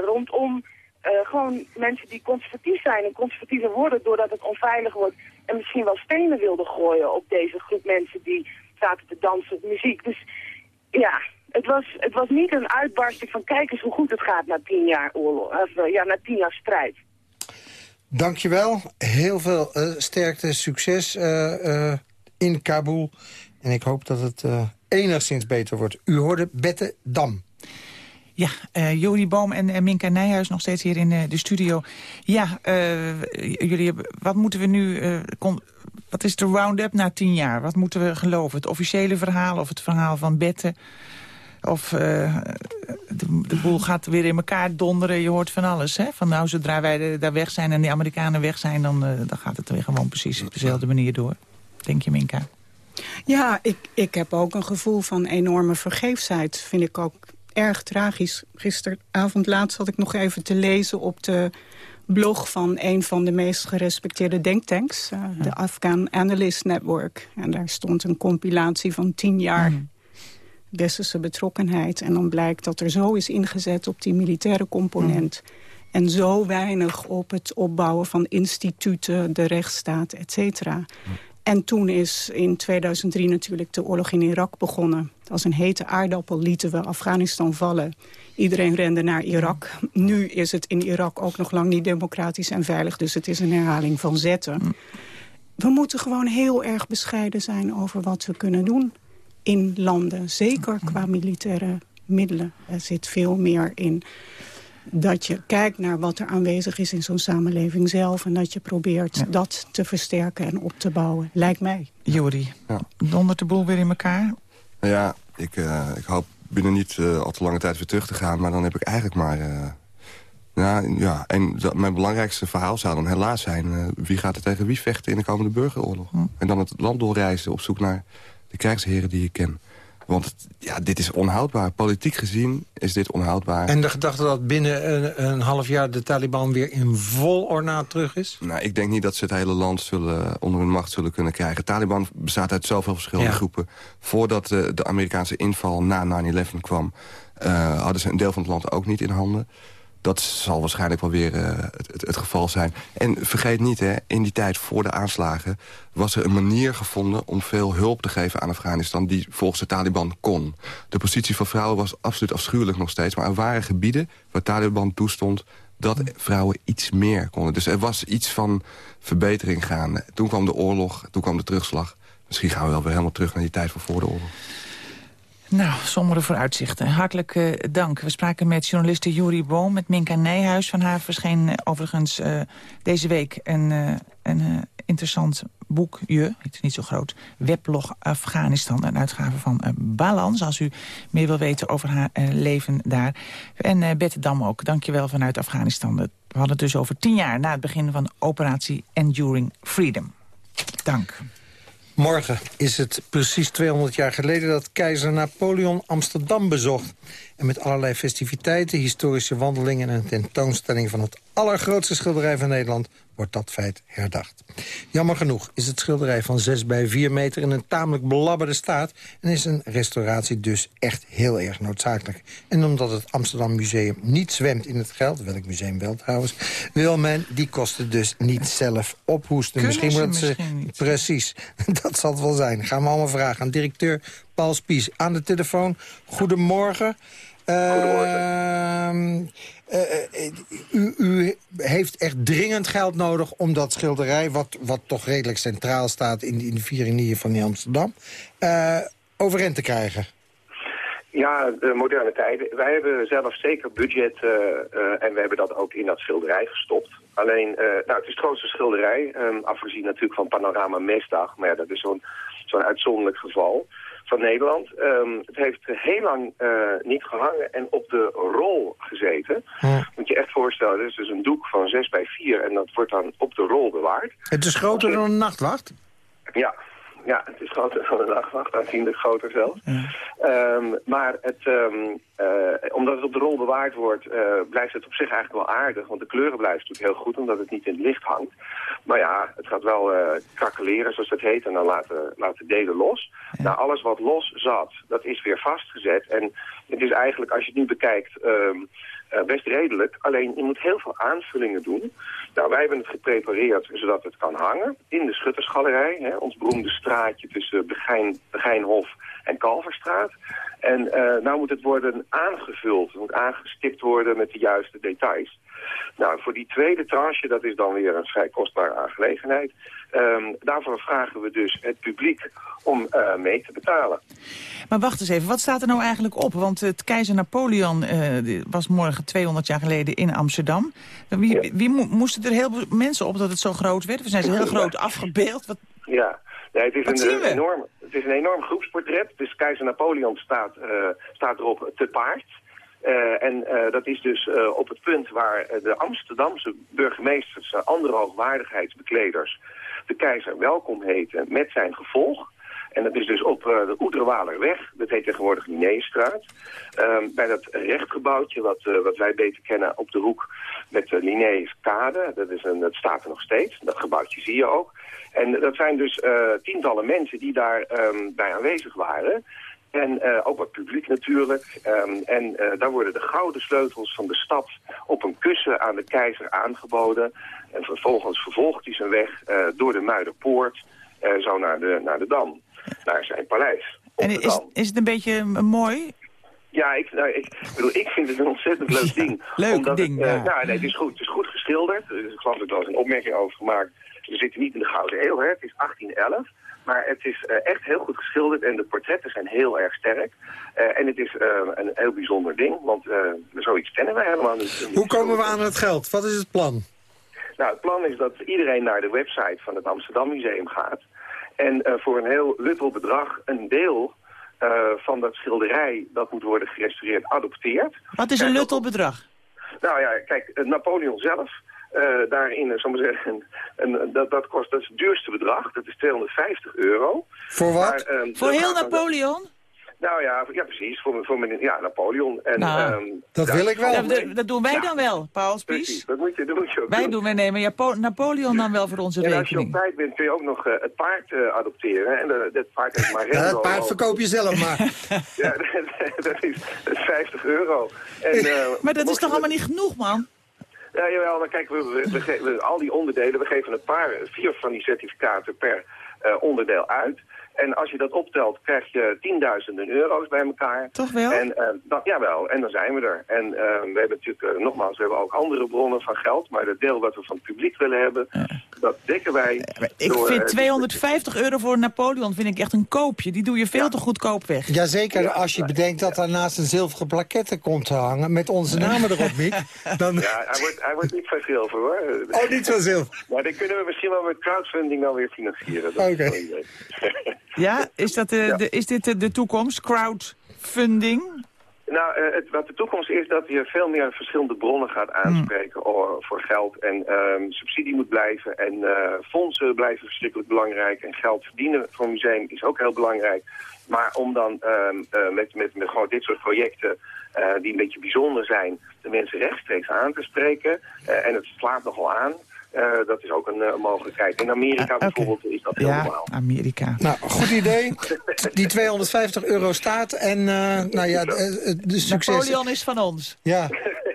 rondom gewoon mensen die conservatief zijn en conservatiever worden doordat het onveilig wordt en misschien wel stenen wilden gooien op deze groep mensen die zaten te dansen op muziek. Dus ja, het was, het was niet een uitbarsting van kijk eens hoe goed het gaat na tien jaar oorlog, of, ja, na tien jaar strijd. Dankjewel. Heel veel sterkte, succes in Kabul. En ik hoop dat het enigszins beter wordt. U hoorde Bette Dam. Ja, uh, Boom en, Minka Nijhuis nog steeds hier in uh, de studio. Ja, uh, jullie, wat moeten we nu... Wat is de round-up na tien jaar? Wat moeten we geloven? Het officiële verhaal of het verhaal van Bette? Of de, de, boel gaat weer in elkaar donderen. Je hoort van alles. Hè? Van nou, zodra wij daar weg zijn en die Amerikanen weg zijn... dan, dan gaat het weer gewoon precies op dezelfde manier door. Denk je, Minka? Ja, ik, ik heb ook een gevoel van enorme vergeefsheid. Vind ik ook erg tragisch. Gisteravond laatst zat ik nog even te lezen op de blog van een van de meest gerespecteerde denktanks. Uh, de Afghan Analyst Network. En daar stond een compilatie van tien jaar... Mm. Westerse betrokkenheid. En dan blijkt dat er zo is ingezet op die militaire component... en zo weinig op het opbouwen van instituten, de rechtsstaat, et cetera. En toen is in 2003 natuurlijk de oorlog in Irak begonnen. Als een hete aardappel lieten we Afghanistan vallen. Iedereen rende naar Irak. Nu is het in Irak ook nog lang niet democratisch en veilig. Dus het is een herhaling van zetten. We moeten gewoon heel erg bescheiden zijn over wat we kunnen doen in landen. Zeker qua militaire middelen. Er zit veel meer in dat je kijkt naar wat er aanwezig is in zo'n samenleving zelf... en dat je probeert dat te versterken en op te bouwen, lijkt mij. Jori, ja. dondert de boel weer in elkaar? Nou ja, ik, uh, ik hoop binnen niet uh, al te lange tijd weer terug te gaan... maar dan heb ik eigenlijk maar... Uh, nou, ja, en dat, mijn belangrijkste verhaal zou dan helaas zijn... wie gaat er tegen wie vechten in de komende burgeroorlog? Hm. En dan het land doorreizen op zoek naar de krijgsheren die ik ken. Want ja, dit is onhoudbaar. Politiek gezien is dit onhoudbaar. En de gedachte dat binnen een, een half jaar de Taliban weer in vol ornaat terug is? Nou, ik denk niet dat ze het hele land zullen, onder hun macht zullen kunnen krijgen. Taliban bestaat uit zoveel verschillende groepen. Voordat de, de Amerikaanse inval na 9-11 kwam... Uh, hadden ze een deel van het land ook niet in handen dat zal waarschijnlijk wel weer uh, het, het, geval zijn. En vergeet niet, hè, in die tijd voor de aanslagen... was er een manier gevonden om veel hulp te geven aan Afghanistan... die volgens de Taliban kon. De positie van vrouwen was absoluut afschuwelijk nog steeds... maar er waren gebieden waar Taliban toestond dat vrouwen iets meer konden. Dus er was iets van verbetering gaan. Toen kwam de oorlog, toen kwam de terugslag. Misschien gaan we wel weer helemaal terug naar die tijd van voor de oorlog. Nou, sombere vooruitzichten. Hartelijk uh, dank. We spraken met journaliste Juri Boom, met Minka Nijhuis. Van haar verscheen uh, overigens uh, deze week een, een interessant boekje. Het is niet zo groot. Weblog Afghanistan, een uitgave van Balans. Als u meer wil weten over haar leven daar. En Bette Dam ook, dankjewel vanuit Afghanistan. We hadden het dus over tien jaar na het begin van operatie Enduring Freedom. Dank. Morgen is het precies 200 jaar geleden dat keizer Napoleon Amsterdam bezocht. En met allerlei festiviteiten, historische wandelingen en een tentoonstelling van het allergrootste schilderij van Nederland wordt dat feit herdacht. Jammer genoeg is het schilderij van 6 bij 4 meter in een tamelijk belabberde staat... en is een restauratie dus echt heel erg noodzakelijk. En omdat het Amsterdam Museum niet zwemt in het geld... welk museum wel trouwens... wil men die kosten dus niet zelf ophoesten. misschien moet ze... Misschien precies, dat zal het wel zijn. Gaan we allemaal vragen aan directeur Paul Spies aan de telefoon. Goedemorgen. Uh, u, u, heeft echt dringend geld nodig om dat schilderij... wat, wat toch redelijk centraal staat in, in de vieringen van Amsterdam... Uh, overeind te krijgen. Ja, de moderne tijden. Wij hebben zelf zeker budget uh, uh, en we hebben dat ook in dat schilderij gestopt. Alleen, uh, nou, het is het grootste schilderij, um, afgezien natuurlijk van Panorama Mesdag. Maar ja, dat is zo'n zo'n uitzonderlijk geval van Nederland. Um, het heeft heel lang uh, niet gehangen en op de rol gezeten. Ja. Moet je echt voorstellen, het is dus een doek van 6 bij 4 en dat wordt dan op de rol bewaard. Het is groter dan een nachtwacht? Ja, het is groter dan een nachtwacht, aanzienlijk groter zelfs. Ja. Um, maar het, um, uh, omdat het op de rol bewaard wordt, uh, blijft het op zich eigenlijk wel aardig. Want de kleuren blijven natuurlijk heel goed, omdat het niet in het licht hangt. Maar ja, het gaat wel uh, krakeleren, zoals dat heet, en dan laten, laten delen los. Ja. Nou, alles wat los zat, dat is weer vastgezet. En het is eigenlijk, als je het nu bekijkt... Um, uh, best redelijk. Alleen je moet heel veel aanvullingen doen. Nou, wij hebben het geprepareerd zodat het kan hangen in de Schuttersgalerij. Hè, ons beroemde straatje tussen Begijn, Begijnhof en Kalverstraat. En uh, nou moet het worden aangevuld, moet aangestipt worden met de juiste details. Nou, voor die tweede tranche, dat is dan weer een vrij kostbare aangelegenheid. Um, daarvoor vragen we dus het publiek om uh, mee te betalen. Maar wacht eens even, wat staat er nou eigenlijk op? Want het keizer Napoleon uh, was morgen 200 jaar geleden in Amsterdam. Wie, ja. wie mo moesten er heel veel mensen op dat het zo groot werd? We zijn ze heel groot afgebeeld? Wat... Ja, nee, het, is een, een enorm, het is een enorm groepsportret. Dus keizer Napoleon staat, uh, staat erop te paard. Uh, en uh, dat is dus uh, op het punt waar de Amsterdamse burgemeesters, andere hoogwaardigheidsbekleders, de keizer welkom heten met zijn gevolg. En dat is dus op de Oederwalerweg, dat heet tegenwoordig Linnéestraat. Uh, bij dat rechtgebouwtje, wat, wat wij beter kennen op de hoek met de Linnéeskade. Dat, is een, dat staat er nog steeds, dat gebouwtje zie je ook. En dat zijn dus tientallen mensen die daar um, bij aanwezig waren. En uh, ook wat publiek natuurlijk. Um, en uh, daar worden de gouden sleutels van de stad op een kussen aan de keizer aangeboden. En vervolgens vervolgt hij zijn weg uh, door de Muiderpoort, zo naar de, naar de Dam, naar zijn paleis. En is, is het een beetje mooi? Ja, ik, nou, ik, bedoel, ik vind het een ontzettend leuk ding. leuk omdat ding, het, ja. Nou, nee, het is goed, het is goed geschilderd. Dus ik geloof dat er wel eens een opmerking over gemaakt. We zitten niet in de Gouden Eeuw, hè. het is 1811. Maar het is uh, echt heel goed geschilderd en de portretten zijn heel erg sterk. Uh, en het is uh, een heel bijzonder ding, want zoiets kennen wij helemaal niet. Hoe komen we aan het geld? Wat is het plan? Nou, het plan is dat iedereen naar de website van het Amsterdam Museum gaat. En voor een heel luttel bedrag een deel van dat schilderij dat moet worden gerestaureerd adopteert. Wat is een luttel bedrag? Nou ja, kijk, Napoleon zelf uh, daarin, zal maar zeggen, een, dat, dat kost dat is het duurste bedrag. Dat is 250 euro. Voor wat? Maar, um, voor heel Napoleon? Nou ja, ja precies. Voor, voor mijn, ja, Napoleon. En, nou, um, dat ja, wil ik wel. Ja, dat, dat, doen wij ja. dan wel, Paul Spies. Precies, dat moet je, dat moet je ook Wij doen. doen, wij nemen Japo Napoleon dan wel voor onze en als je op rekening. tijd bent, kun je ook nog uh, het paard uh, adopteren. En dat paard heeft maar ja, Het paard verkoop je zelf maar. ja, dat, dat, is, dat is 50 euro. En, uh, maar dat is toch allemaal niet genoeg, man? Ja, jawel, maar kijk, we, we, we, al die onderdelen, we geven een paar, vier van die certificaten per uh, onderdeel uit. En als je dat optelt, krijg je tienduizenden euro's bij elkaar. Toch wel? En, uh, dan, jawel, en dan zijn we er. En uh, we hebben natuurlijk, uh, nogmaals, we hebben ook andere bronnen van geld. Maar het deel wat we van het publiek willen hebben, dat dekken wij. ik door, vind 250 euro voor Napoleon vind ik echt een koopje. Die doe je veel ja. te goedkoop weg. Jazeker, ja, als je bedenkt dat daarnaast een zilveren plaquette komt te hangen... met onze namen erop, Miek. Dan... Ja, hij wordt, hij wordt niet van zilver, hoor. Oh, niet van zilver. Maar die kunnen we misschien wel met crowdfunding dan weer financieren. Oké. Okay. Ja, is, dat de, ja. de, is dit de, de toekomst? Crowdfunding? Nou, uh, het, wat de toekomst is dat je veel meer verschillende bronnen gaat aanspreken hmm. voor geld. En um, subsidie moet blijven en uh, fondsen blijven verschrikkelijk belangrijk. En geld verdienen voor een museum is ook heel belangrijk. Maar om dan um, uh, met, met, met gewoon dit soort projecten die een beetje bijzonder zijn... de mensen rechtstreeks aan te spreken. en het slaat nogal aan. Uh, dat is ook een uh, mogelijkheid. In Amerika uh, okay. bijvoorbeeld is dat heel ja, normaal. Amerika. Nou, goed idee. Die 250 euro staat en uh, nou ja, de, de succes... Napoleon is van ons. Ja.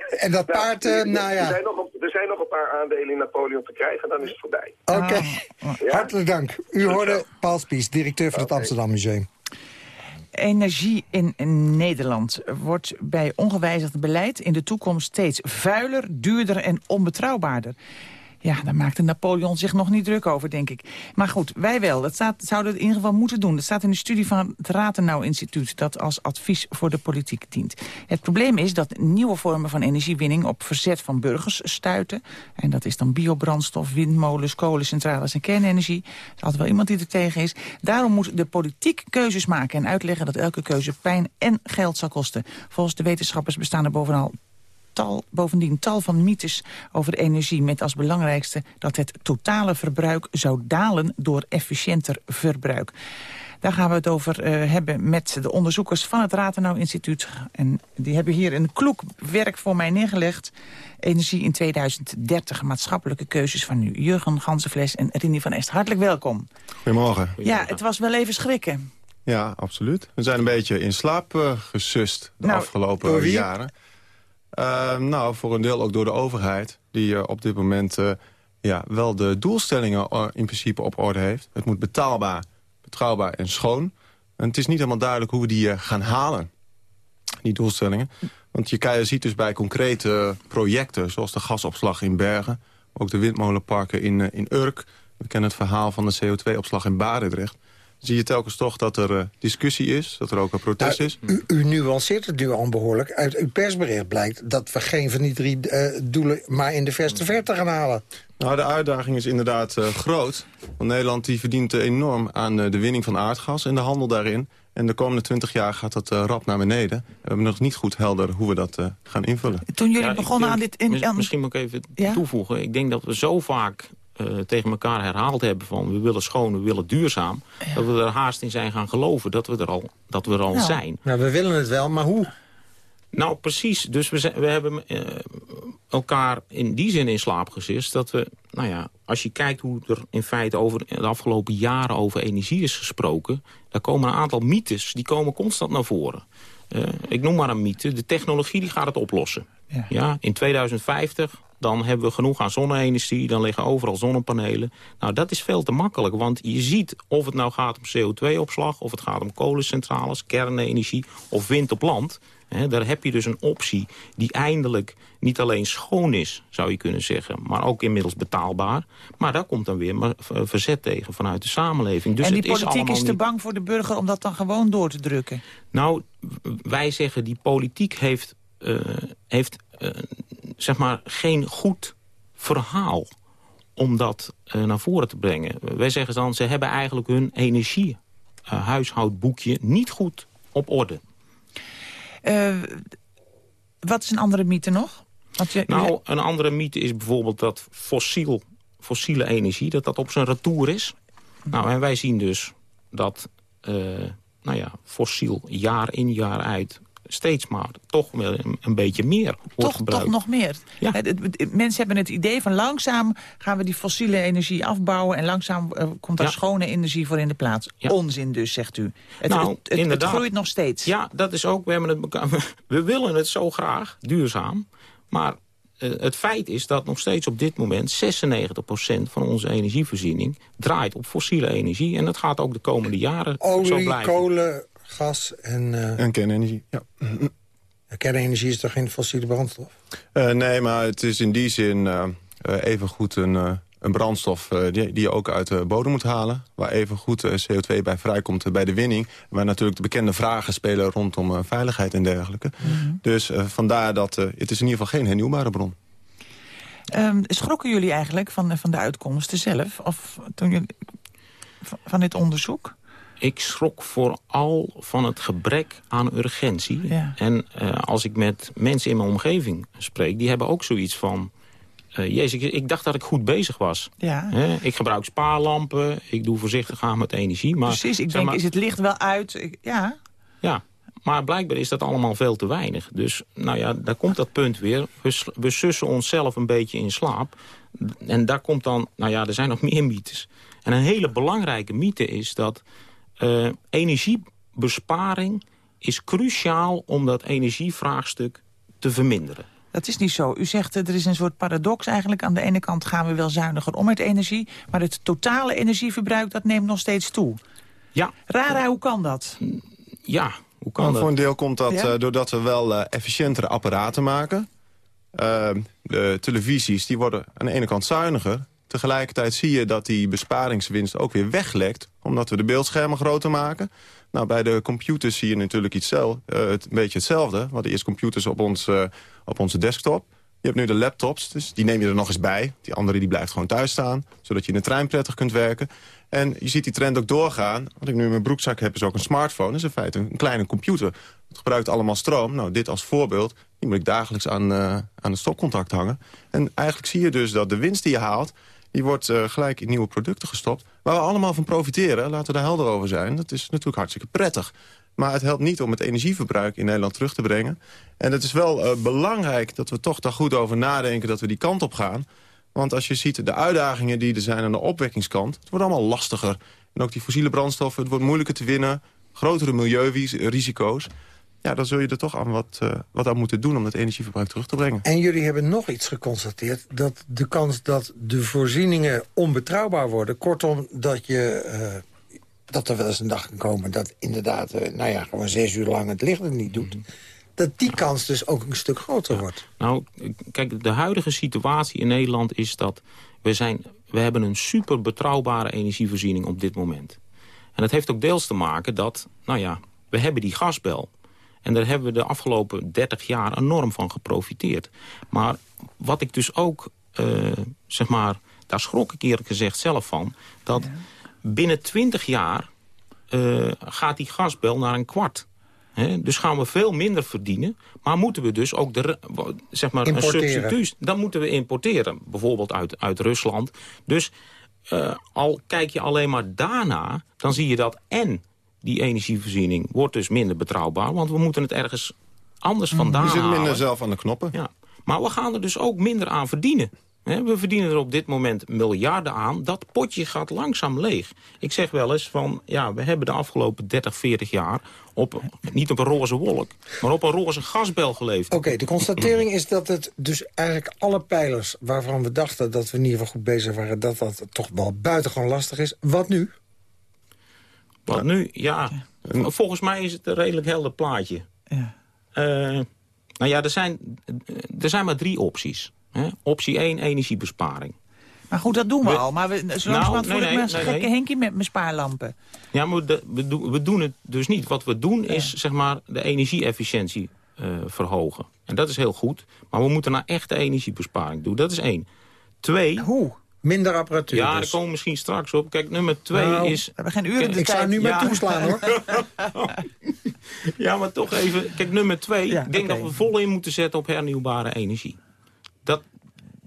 En dat paard, nou, nou ja... Er zijn, nog, er zijn nog een paar aandelen in Napoleon te krijgen, dan is het voorbij. Oké, okay. ja? hartelijk dank. U hoorde Paul Spies, directeur van het okay. Amsterdam Museum. Energie in Nederland wordt bij ongewijzigd beleid in de toekomst steeds vuiler, duurder en onbetrouwbaarder. Ja, daar maakte Napoleon zich nog niet druk over, denk ik. Maar goed, wij wel. Dat staat, zouden het in ieder geval moeten doen. Dat staat in de studie van het Ratenau-instituut... dat als advies voor de politiek dient. Het probleem is dat nieuwe vormen van energiewinning... op verzet van burgers stuiten. En dat is dan biobrandstof, windmolens, kolencentrales en kernenergie. Er is altijd wel iemand die er tegen is. Daarom moet de politiek keuzes maken en uitleggen... dat elke keuze pijn en geld zal kosten. Volgens de wetenschappers bestaan er bovenal tal, bovendien tal van mythes over de energie... met als belangrijkste dat het totale verbruik zou dalen door efficiënter verbruik. Daar gaan we het over uh, hebben met de onderzoekers van het Ratenau Instituut. En die hebben hier een kloek werk voor mij neergelegd. Energie in 2030, maatschappelijke keuzes van nu. Jurgen Gansenfles en Rini van Est. Hartelijk welkom. Goedemorgen. Ja, het was wel even schrikken. Ja, absoluut. We zijn een beetje in slaap uh, gesust de nou, afgelopen jaren. Uh, nou, voor een deel ook door de overheid... die uh, op dit moment uh, ja, wel de doelstellingen in principe op orde heeft. Het moet betaalbaar, betrouwbaar en schoon. En het is niet helemaal duidelijk hoe we die gaan halen, die doelstellingen. Want je ziet dus bij concrete projecten... zoals de gasopslag in Bergen, ook de windmolenparken in, in Urk... we kennen het verhaal van de CO2-opslag in Barendrecht zie je telkens toch dat er uh, discussie is, dat er ook een protest nou, is. U, u, nuanceert het nu al behoorlijk. Uit uw persbericht blijkt dat we geen van die drie uh, doelen... maar in de verste verte gaan halen. Nou, de uitdaging is inderdaad uh, groot. Want Nederland die verdient enorm aan de winning van aardgas en de handel daarin. En de komende twintig jaar gaat dat rap naar beneden. We hebben nog niet goed helder hoe we dat gaan invullen. Toen jullie ja, begonnen aan dit... In, misschien moet ik even ja? toevoegen. Ik denk dat we zo vaak uh, tegen elkaar herhaald hebben van... we willen schoon, we willen duurzaam... Ja. dat we er haast in zijn gaan geloven dat we er al, dat we er al nou, zijn. Nou, we willen het wel, maar hoe? Nou, precies. Dus we, zijn, we hebben uh, elkaar in die zin in slaap gesist... dat we nou ja, als je kijkt hoe er in feite over de afgelopen jaren over energie is gesproken... daar komen een aantal mythes, die komen constant naar voren. Uh, ik noem maar een mythe, de technologie die gaat het oplossen. Ja. ja. in 2050 dan hebben we genoeg aan zonne-energie, dan liggen overal zonnepanelen. Nou, dat is veel te makkelijk, want je ziet of het nou gaat om CO2-opslag... of het gaat om kolencentrales, kernenergie of wind op land... He, daar heb je dus een optie die eindelijk niet alleen schoon is, zou je kunnen zeggen... maar ook inmiddels betaalbaar. Maar daar komt dan weer verzet tegen vanuit de samenleving. Dus en die het politiek is, is, te bang voor de burger om dat dan gewoon door te drukken? Nou, wij zeggen die politiek heeft, uh, heeft zeg maar geen goed verhaal om dat uh, naar voren te brengen. Wij zeggen dan, ze hebben eigenlijk hun energiehuishoudboekje niet goed op orde. Uh, wat is een andere mythe nog? Je, nou, een andere mythe is bijvoorbeeld dat fossiel, fossiele energie... dat dat op zijn retour is. Nou, en wij zien dus dat uh, nou ja, fossiel jaar in jaar uit steeds maar toch een, een beetje meer wordt toch, gebruikt. Toch nog meer. Ja. Mensen hebben het idee van langzaam gaan we die fossiele energie afbouwen... en langzaam uh, komt daar schone energie voor in de plaats. Onzin dus, zegt u. Het, nou, het, het, het, groeit nog steeds. Ja, dat is ook, we, hebben het, we willen het zo graag, duurzaam. Maar uh, het feit is dat nog steeds op dit moment 96% van onze energievoorziening draait op fossiele energie. En dat gaat ook de komende jaren Olie, zo blijven. kolen, gas en... Uh... En kernenergie, ja. Kernenergie is toch geen fossiele brandstof? Uh, nee, maar het is in die zin uh, even goed een, een brandstof die, die, je ook uit de bodem moet halen. Waar even goed CO2 bij vrijkomt bij de winning. Waar natuurlijk de bekende vragen spelen rondom veiligheid en dergelijke. Mm -hmm. Dus vandaar dat het is in ieder geval geen hernieuwbare bron. Um, schrokken jullie eigenlijk van, van de uitkomsten zelf? Of toen jullie, van dit onderzoek? Ik schrok vooral van het gebrek aan urgentie. Ja. En uh, als ik met mensen in mijn omgeving spreek... die hebben ook zoiets van... Uh, jezus, ik, ik, dacht dat ik goed bezig was. Ja. He, ik gebruik spaarlampen, ik doe voorzichtig aan met energie. Maar, Precies, ik denk, maar, is het licht wel uit? Ik, ja. Ja, maar blijkbaar is dat allemaal veel te weinig. Dus nou ja, daar komt dat punt weer. We, we sussen onszelf een beetje in slaap. En daar komt dan, nou ja, er zijn nog meer mythes. En een hele belangrijke mythe is dat... Uh, energiebesparing is cruciaal om dat energievraagstuk te verminderen. Dat is niet zo. U zegt er is een soort paradox eigenlijk. Aan de ene kant gaan we wel zuiniger om met energie... maar het totale energieverbruik dat neemt nog steeds toe. Ja. Rara, hoe kan dat? Ja, hoe kan nou, dat? Voor een deel komt dat Ja? uh, doordat we wel uh, efficiëntere apparaten maken. Uh, de televisies die worden aan de ene kant zuiniger... Tegelijkertijd zie je dat die besparingswinst ook weer weglekt... omdat we de beeldschermen groter maken. Nou, bij de computers zie je natuurlijk iets zelf, het, een beetje hetzelfde. Hadden eerst computers op, ons, uh, op onze desktop. Je hebt nu de laptops, dus die neem je er nog eens bij. Die andere die blijft gewoon thuis staan, zodat je in de trein prettig kunt werken. En je ziet die trend ook doorgaan. Wat ik nu in mijn broekzak heb is ook een smartphone. Dat is in feite een kleine computer. Het gebruikt allemaal stroom. Nou, dit als voorbeeld, die moet ik dagelijks aan, uh, aan het stopcontact hangen. En eigenlijk zie je dus dat de winst die je haalt die wordt uh, gelijk in nieuwe producten gestopt. Waar we allemaal van profiteren, laten we daar helder over zijn. Dat is natuurlijk hartstikke prettig. Maar het helpt niet om het energieverbruik in Nederland terug te brengen. En het is wel uh, belangrijk dat we toch daar goed over nadenken... dat we die kant op gaan. Want als je ziet de uitdagingen die er zijn aan de opwekkingskant... het wordt allemaal lastiger. En ook die fossiele brandstoffen, het wordt moeilijker te winnen. Grotere milieurisico's ja, dan zul je er toch aan wat, uh, wat aan moeten doen om dat energieverbruik terug te brengen. En jullie hebben nog iets geconstateerd. Dat de kans dat de voorzieningen onbetrouwbaar worden... kortom, dat, je, uh, dat er wel eens een dag kan komen... dat inderdaad, uh, nou ja, gewoon zes uur lang het licht het niet doet... dat die kans dus ook een stuk groter wordt. Nou, kijk, de huidige situatie in Nederland is dat... we, zijn, we hebben een super betrouwbare energievoorziening op dit moment. En dat heeft ook deels te maken dat, nou ja, we hebben die gasbel... En daar hebben we de afgelopen 30 jaar enorm van geprofiteerd. Maar wat ik dus ook, uh, zeg maar, daar schrok ik eerlijk gezegd zelf van... dat ja. binnen 20 jaar uh, gaat die gasbel naar een kwart. He, dus gaan we veel minder verdienen. Maar moeten we dus ook de, zeg maar, een substituut... Dan moeten we importeren. Bijvoorbeeld uit, uit Rusland. Dus uh, al kijk je alleen maar daarna... dan zie je dat en die energievoorziening wordt dus minder betrouwbaar. Want we moeten het ergens anders vandaan Je zit minder halen. zelf aan de knoppen. Ja. Maar we gaan er dus ook minder aan verdienen. Hè, We verdienen er op dit moment miljarden aan. Dat potje gaat langzaam leeg. Ik zeg wel eens van, ja, we hebben de afgelopen 30, 40 jaar... Op, niet op een roze wolk, maar op een roze gasbel geleefd. Oké, de constatering is dat het dus eigenlijk alle pijlers... waarvan we dachten dat we in ieder geval goed bezig waren... dat dat toch wel buitengewoon lastig is. Wat nu? Wat nu? Ja, volgens mij is het een redelijk helder plaatje. Ja. Eh, nou ja, er zijn, er zijn maar drie opties. Hè? Optie 1, energiebesparing. Maar goed, dat doen we, We- al. Maar we, zo Nou, langzamerhand voel nee, ik me nee, gekke nee. Henkie met mijn spaarlampen. Ja, maar de- we, doen- we doen het dus niet. Wat we doen is zeg maar, de energie-efficiëntie eh, verhogen. En dat is heel goed. Maar we moeten naar echte energiebesparing doen. Dat is één. Twee... Hoe? Minder apparatuur Ja, daar dus. komen we misschien straks op. Kijk, nummer twee Nou, is... we hebben geen uren de Ik zou tijd. nu maar toeslaan, hoor. ja, maar toch even... Kijk, nummer twee. Ja, ik denk dat we vol in moeten zetten op hernieuwbare energie. Dat,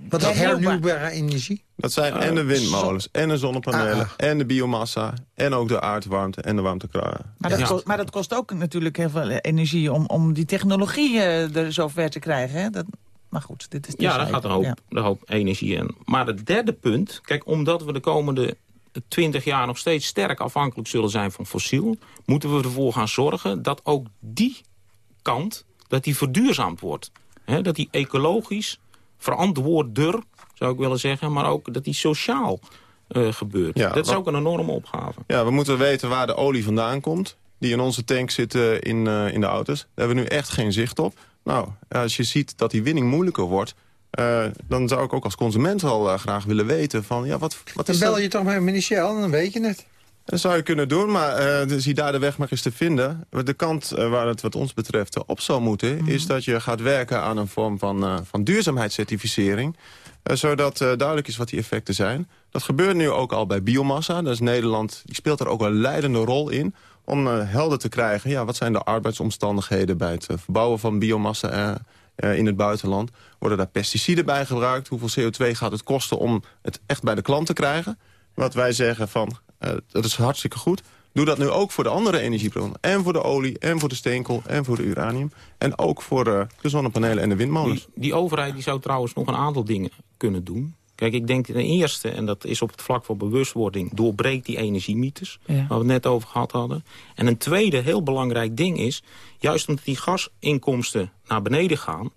Wat is hernieuwbare energie? Dat zijn en de windmolens, en de zonnepanelen, en de biomassa... en ook de aardwarmte en de warmtekrachten. Maar dat, Ja. kost, maar dat kost ook natuurlijk heel veel eh, energie om, om die technologie eh, er zover te krijgen. Hè? Dat, maar goed, dit is Ja, daar gaat een hoop, Ja. een hoop energie in. Maar het derde punt, kijk, omdat we de komende 20 jaar nog steeds sterk afhankelijk zullen zijn van fossiel, moeten we ervoor gaan zorgen dat ook die kant, dat die verduurzaamd wordt. Hè, dat die ecologisch verantwoorder, zou ik willen zeggen, maar ook dat die sociaal eh, gebeurt. Ja, dat is wat- ook een enorme opgave. Ja, we moeten weten waar de olie vandaan komt. Die in onze tank zit in, eh, in de auto's. Daar hebben we nu echt geen zicht op. Nou, als je ziet dat die winning moeilijker wordt... eh, dan zou ik ook als consument wel eh, graag willen weten van... Ja, wat, wat Dan is bel dat? je toch met meneer Shell, dan weet je het. Dat zou je kunnen doen, maar eh, zie daar de weg maar eens te vinden. De kant waar het wat ons betreft op zou moeten... is dat je gaat werken aan een vorm van, eh, van duurzaamheidscertificering... zodat duidelijk is wat die effecten zijn. Dat gebeurt nu ook al bij biomassa. Dat is Nederland, die speelt daar ook een leidende rol in... om eh, helder te krijgen, ja, wat zijn de arbeidsomstandigheden... bij het eh, verbouwen van biomassa eh, in het buitenland. Worden daar pesticiden bij gebruikt? Hoeveel CO2 gaat het kosten om het echt bij de klant te krijgen? Wat wij zeggen van, dat is hartstikke goed. Doe dat nu ook voor de andere energiebronnen. En voor de olie, en voor de steenkool, en voor de uranium. En ook voor de zonnepanelen en de windmolens. Die, die overheid die zou trouwens nog een aantal dingen kunnen doen. Kijk, ik denk ten eerste, en dat is op het vlak van bewustwording... doorbreekt die energiemythes, Ja. waar we het net over gehad hadden. En een tweede heel belangrijk ding is... juist omdat die gasinkomsten naar beneden gaan...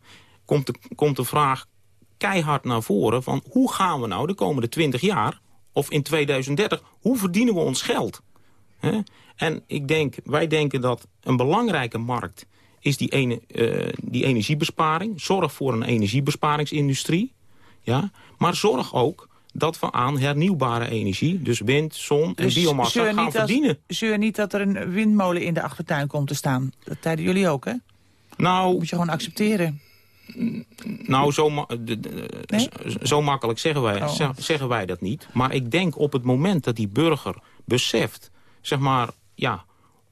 komt de, komt de vraag keihard naar voren van... hoe gaan we nou de komende 20 jaar, of in 2030... hoe verdienen we ons geld? En ik denk, wij denken dat een belangrijke markt is die, ene, eh, die energiebesparing. Zorg voor een energiebesparingsindustrie. Ja? Maar zorg ook dat we aan hernieuwbare energie, dus wind, zon en Dus biomassa, gaan als- verdienen. Zeur niet dat er een windmolen in de achtertuin komt te staan. Dat tijden jullie ook, hè? Nou, Moet je gewoon accepteren. Nou, zo, ma- makkelijk zeggen wij, Oh. zeg- zeggen wij dat niet. Maar ik denk op het moment dat die burger beseft... zeg maar, ja,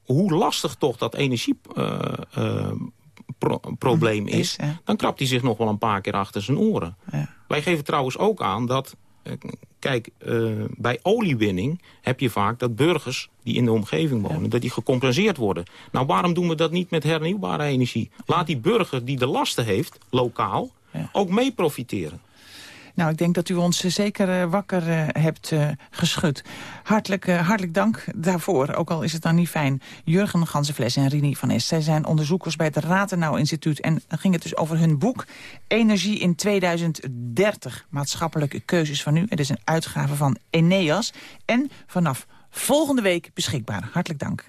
hoe lastig toch dat energieprobleem Is, is... hè? dan krapt hij zich nog wel een paar keer achter zijn oren. Ja. Wij geven trouwens ook aan dat... eh, Kijk, eh, bij oliewinning heb je vaak dat burgers die in de omgeving wonen... dat die gecompenseerd worden. Nou, waarom doen we dat niet met hernieuwbare energie? Laat die burger die de lasten heeft, lokaal, ook mee profiteren. Nou, ik denk dat u ons eh, zeker eh, wakker eh, hebt geschud. Hartelijk, hartelijk dank daarvoor, ook al is het dan niet fijn. Jurgen Gansenfles en Rini van Es. Zij zijn onderzoekers bij het Ratenau Instituut. En ging het dus over hun boek Energie in 2030. Maatschappelijke keuzes van nu. Het is een uitgave van Eneas. En vanaf volgende week beschikbaar. Hartelijk dank.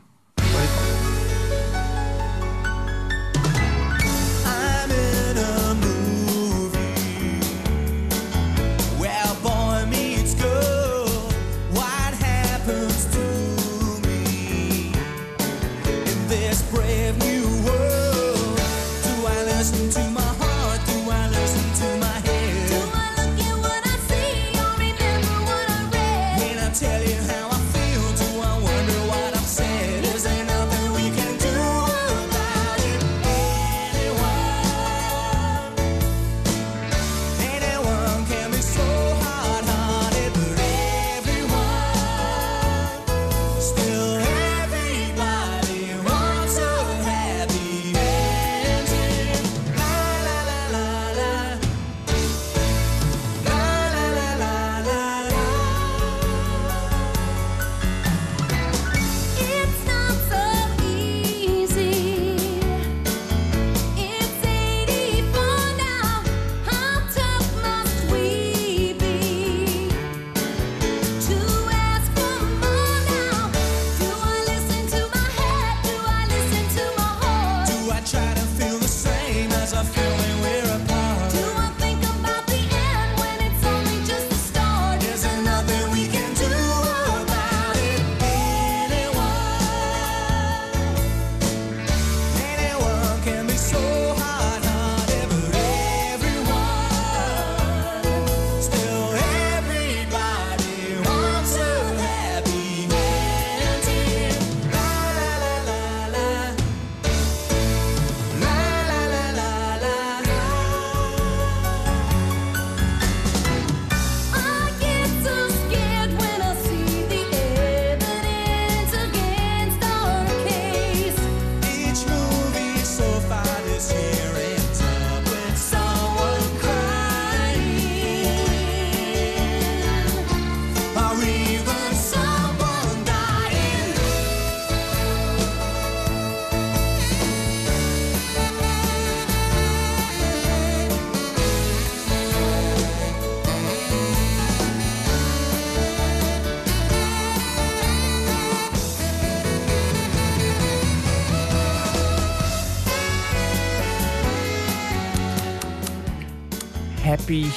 Happy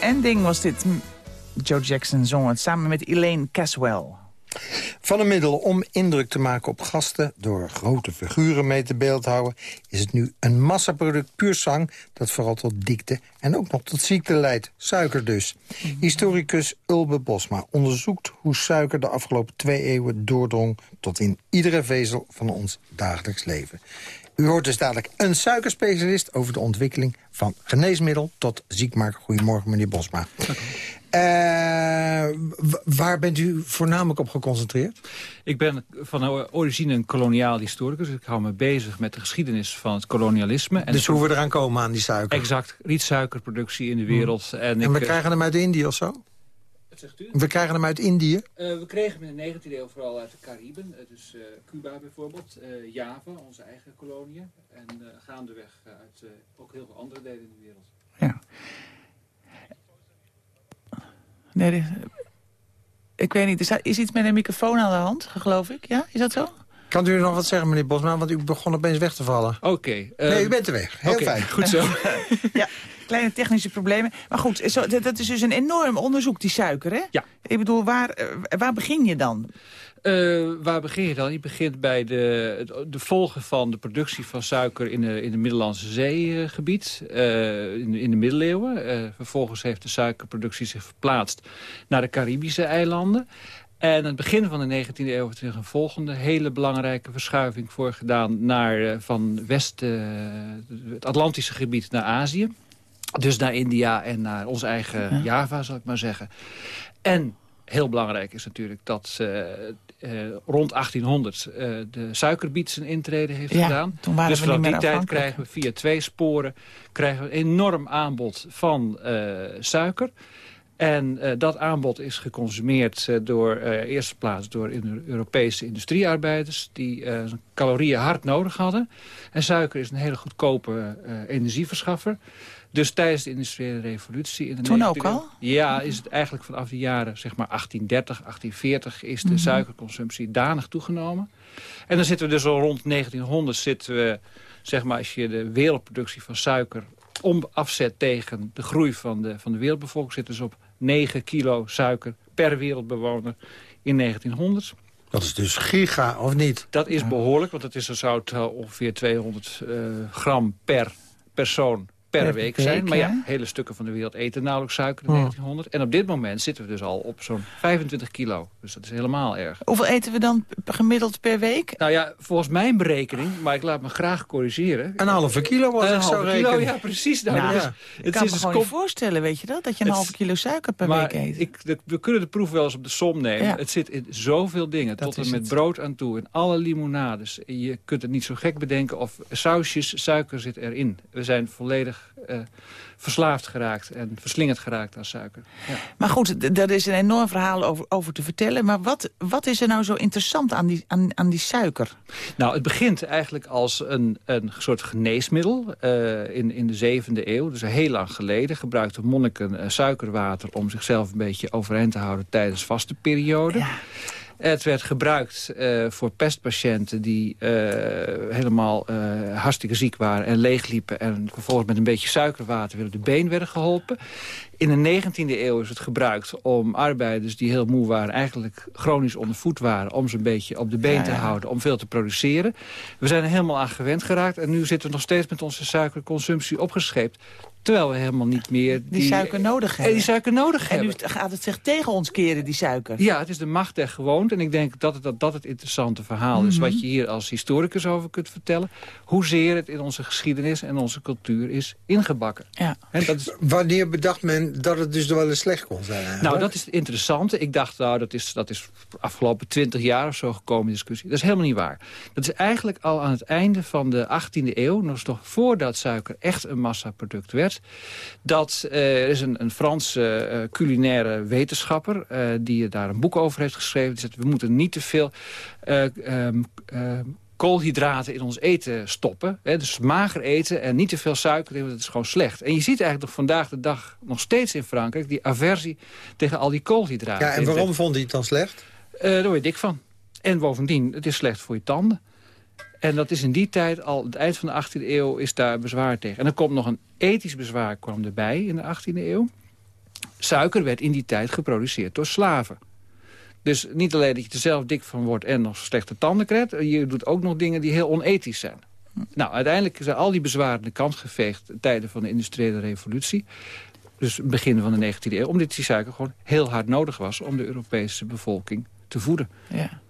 Ending was dit. Joe Jackson zong het samen met Elaine Caswell. Van een middel om indruk te maken op gasten... door grote figuren mee te beeldhouden... is het nu een massaproduct puur zang... dat vooral tot dikte en ook nog tot ziekte leidt. Suiker dus. Historicus Ulbe Bosma onderzoekt hoe suiker de afgelopen twee eeuwen doordrong... tot in iedere vezel van ons dagelijks leven. U hoort dus dadelijk een suikerspecialist over de ontwikkeling van geneesmiddel tot ziekmaker. Goedemorgen, meneer Bosma. Eh, w- waar bent u voornamelijk op geconcentreerd? Ik ben van origine een koloniaal historicus. Ik hou me bezig met de geschiedenis van het kolonialisme. En dus hoe we eraan komen aan die suiker? Exact, rietsuikerproductie in de wereld. En, En ik, we eh, krijgen hem uit Indië of zo? Wat zegt u? We krijgen hem uit Indië? Eh, we kregen hem in de 19e eeuw vooral uit de Cariben. eh, dus eh, Cuba bijvoorbeeld, eh, Java, onze eigen koloniën. En eh, gaandeweg uit eh, ook heel veel andere delen in de wereld. Nee, dit- ik weet niet, er staat- is iets met een microfoon aan de hand, geloof ik. Ja, is dat zo? Kan u nog wat zeggen, meneer Bosma? Want u begon opeens weg te vallen. Oké. nee, u bent er weg. Heel oké, fijn. goed zo. ja, kleine technische problemen. Maar goed, zo, dat, dat is dus een enorm onderzoek, die suiker, hè? Ja. Ik bedoel, waar, eh, waar begin je dan? Eh, waar begin je dan? Je begint bij de, het- de volgen van de productie van suiker in de, in de Middellandse Zeegebied, eh, in, de- in de middeleeuwen. Vervolgens heeft de suikerproductie zich verplaatst naar de Caribische eilanden. En aan het begin van de 19e eeuw heeft er een volgende hele belangrijke verschuiving voor gedaan naar, van west, het Atlantische gebied naar Azië. Dus naar India en naar ons eigen Java, zal ik maar zeggen. En heel belangrijk is natuurlijk dat eh, rond 1800 eh, de suikerbiet zijn intrede heeft Ja, gedaan. toen waren dus vanaf die tijd krijgen we via twee sporen krijgen we een enorm aanbod van eh, suiker. En dat aanbod is geconsumeerd door, eerste plaats door in- Europese industriearbeiders... die calorieën hard nodig hadden. En suiker is een hele goedkope energieverschaffer. Dus tijdens de industriële revolutie... In de Toen 19e ook al? eeuw- Ja, is het eigenlijk vanaf de jaren zeg maar 1830, 1840... is de Mhm. suikerconsumptie danig toegenomen. En dan zitten we dus al rond 1900 zitten we... zeg maar als je de wereldproductie van suiker om afzet tegen de groei van de, van de wereldbevolking... zitten ze op 9 kilo suiker per wereldbewoner in 1900. Dat is dus giga, of niet? Dat is behoorlijk, want het is, er zou het eh, ongeveer 200 eh, gram per persoon per, week week, zijn. Maar ja, ja. hele stukken van de wereld eten nauwelijks suiker in Oh. 1900. En op dit moment zitten we dus al op zo'n 25 kilo. Dus dat is helemaal erg. Hoeveel eten we dan gemiddeld per week? Nou ja, volgens mijn berekening, maar ik laat me graag corrigeren. Een halve kilo was Een ik zo halve kilo, rekenen. ja precies. Nou, Nou, dat is, ik het kan is me dus gewoon niet voorstellen, weet je dat? Dat je een halve kilo suiker per maar week eet. Ik, de- we kunnen de proef wel eens op de som nemen. Ja. Het zit in zoveel dingen, Dat tot en met het. brood aan toe. In alle limonades. Je kunt het niet zo gek bedenken of sausjes, suiker zit erin. We zijn volledig eh, verslaafd geraakt en verslingerd geraakt aan suiker. Ja. Maar goed, daar is een enorm verhaal over, over te vertellen. Maar wat, wat is er nou zo interessant aan die, aan, aan die suiker? Nou, het begint eigenlijk als een, een soort geneesmiddel. eh, in, in de zevende eeuw, dus heel lang geleden... gebruikten monniken eh, suikerwater om zichzelf een beetje overeind te houden... tijdens vaste perioden. Het werd gebruikt eh, voor pestpatiënten die eh, helemaal eh, hartstikke ziek waren en leegliepen... en vervolgens met een beetje suikerwater weer op de been werden geholpen. In de 19e eeuw is het gebruikt om arbeiders die heel moe waren... eigenlijk chronisch ondervoed waren, om ze een beetje op de been Ja, te ja. houden... om veel te produceren. We zijn er helemaal aan gewend geraakt en nu zitten we nog steeds met onze suikerconsumptie opgescheept... terwijl we helemaal niet meer Die, suiker nodig eh, hebben. die suiker nodig en hebben. nu gaat het zich tegen ons keren, die suiker. Ja, het is de macht der gewoonte. En ik denk dat het, dat, dat het interessante verhaal is... Mhm. wat je hier als historicus over kunt vertellen. Hoezeer het in onze geschiedenis en onze cultuur is ingebakken. Ja. Hè, dat is, Wanneer bedacht men dat het dus wel eens slecht kon zijn? nou, dat is het interessante. Ik dacht, nou, dat is, dat is afgelopen twintig jaar of zo gekomen discussie. Dat is helemaal niet waar. Dat is eigenlijk al aan het einde van de 18e eeuw... nog nog voordat suiker echt een massaproduct werd... dat eh, er is een, een Franse eh, culinaire wetenschapper... eh, die daar een boek over heeft geschreven. Die zegt, we moeten niet te veel... eh, ehm, ehm, koolhydraten in ons eten stoppen. Hè, dus mager eten en niet te veel suiker, want dat is gewoon slecht. En je ziet eigenlijk nog vandaag de dag nog steeds in Frankrijk... die aversie tegen al die koolhydraten. ja, en waarom vond hij het dan slecht? Eh, daar word je dik van. En bovendien, het is slecht voor je tanden. En dat is in die tijd, al het eind van de 18e eeuw, is daar bezwaar tegen. En er komt nog een ethisch bezwaar kwam erbij in de 18e eeuw. Suiker werd in die tijd geproduceerd door slaven. Dus niet alleen dat je er zelf dik van wordt en nog slechte tanden krijgt... je doet ook nog dingen die heel onethisch zijn. Nou, uiteindelijk zijn al die bezwaren de kant geveegd... tijden van de industriële revolutie. Dus begin van de 19e eeuw. Omdat die suiker gewoon heel hard nodig was... om de Europese bevolking te voeden. Ja.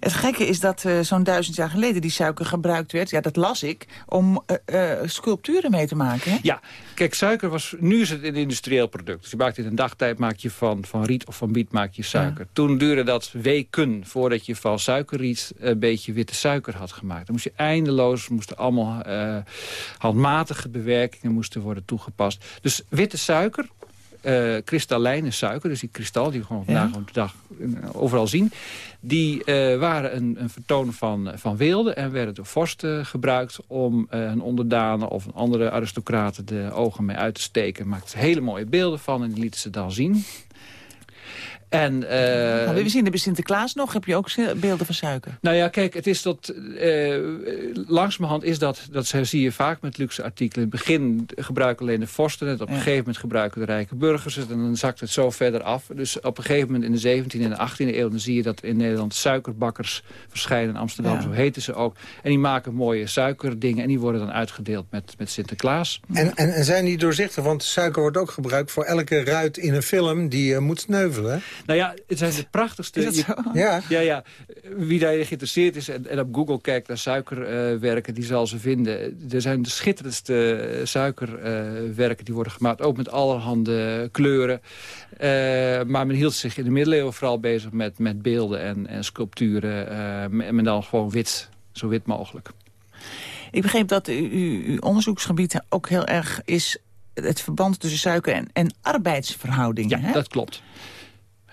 Het gekke is dat eh, zo'n duizend jaar geleden die suiker gebruikt werd... ja, dat las ik, om eh, eh, sculpturen mee te maken. Hè? Ja, kijk, suiker was... Nu is het een industrieel product. Dus je maakt in een dagtijd maak je van, van riet of van biet maak je suiker. Toen duurde dat weken voordat je van suikerriet... een beetje witte suiker had gemaakt. Dan moest je eindeloos, moesten allemaal handmatige bewerkingen moesten worden toegepast. Dus witte suiker, eh kristallijne suiker, dus die kristal die we gewoon vandaag op de dag eh, overal zien... die eh, waren een, een vertoon van, van weelde en werden door vorsten gebruikt... om een onderdanen of een andere aristocraten de ogen mee uit te steken. Maakten ze hele mooie beelden van en die lieten ze dan zien. En, eh, Nou, we zien er bij Sinterklaas nog, heb je ook beelden van suiker. nou ja, kijk, het is dat, eh langzamerhand is dat, dat zie je vaak met luxe artikelen. In het begin gebruiken alleen de vorsten het, op een gegeven moment gebruiken de rijke burgers het, en dan zakt het zo verder af. Dus op een gegeven moment in de 17e en de 18e eeuw, dan zie je dat in Nederland suikerbakkers verschijnen in Amsterdam, Ja. zo heten ze ook. En die maken mooie suikerdingen en die worden dan uitgedeeld met, met Sinterklaas. En, en, en zijn die doorzichtig? Want suiker wordt ook gebruikt voor elke ruit in een film die eh, moet sneuvelen. Nou ja, het zijn de prachtigste... Is dat zo? Ja. Ja, ja. Wie daar geïnteresseerd is en, en op Google kijkt naar suikerwerken, die zal ze vinden. Er zijn de schitterendste eh, suikerwerken die worden gemaakt, ook met allerhande kleuren. Eh, maar men hield zich in de middeleeuwen vooral bezig met, met beelden en, en sculpturen. eh, en men dan gewoon wit, zo wit mogelijk. Ik begreep dat u- uw onderzoeksgebied ook heel erg is... het verband tussen suiker en, en arbeidsverhoudingen. Ja, hè? dat klopt.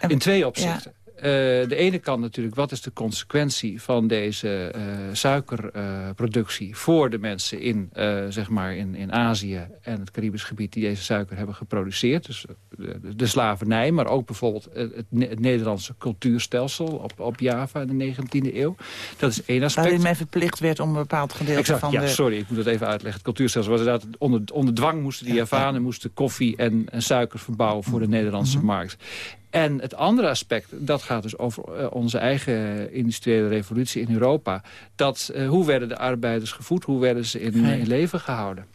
In twee opzichten. Eh, de ene kant natuurlijk, wat is de consequentie van deze eh, suikerproductie voor de mensen in, eh, zeg maar in, in Azië en het Caribisch gebied die deze suiker hebben geproduceerd. Dus de, de slavernij, maar ook bijvoorbeeld het, het, Ne- het Nederlandse cultuurstelsel op, op Java in de 19e eeuw. Dat is één aspect. Waarin men verplicht werd om een bepaald gedeelte Exact, van ja, de... sorry, ik moet dat even uitleggen. Het cultuurstelsel was inderdaad onder, onder dwang moesten die Javanen moesten koffie en, en suiker verbouwen voor de Nederlandse Mhm. markt. En het andere aspect, dat gaat dus over eh, onze eigen industriële revolutie in Europa. Dat, eh, hoe werden de arbeiders gevoed? Hoe werden ze in, in leven gehouden?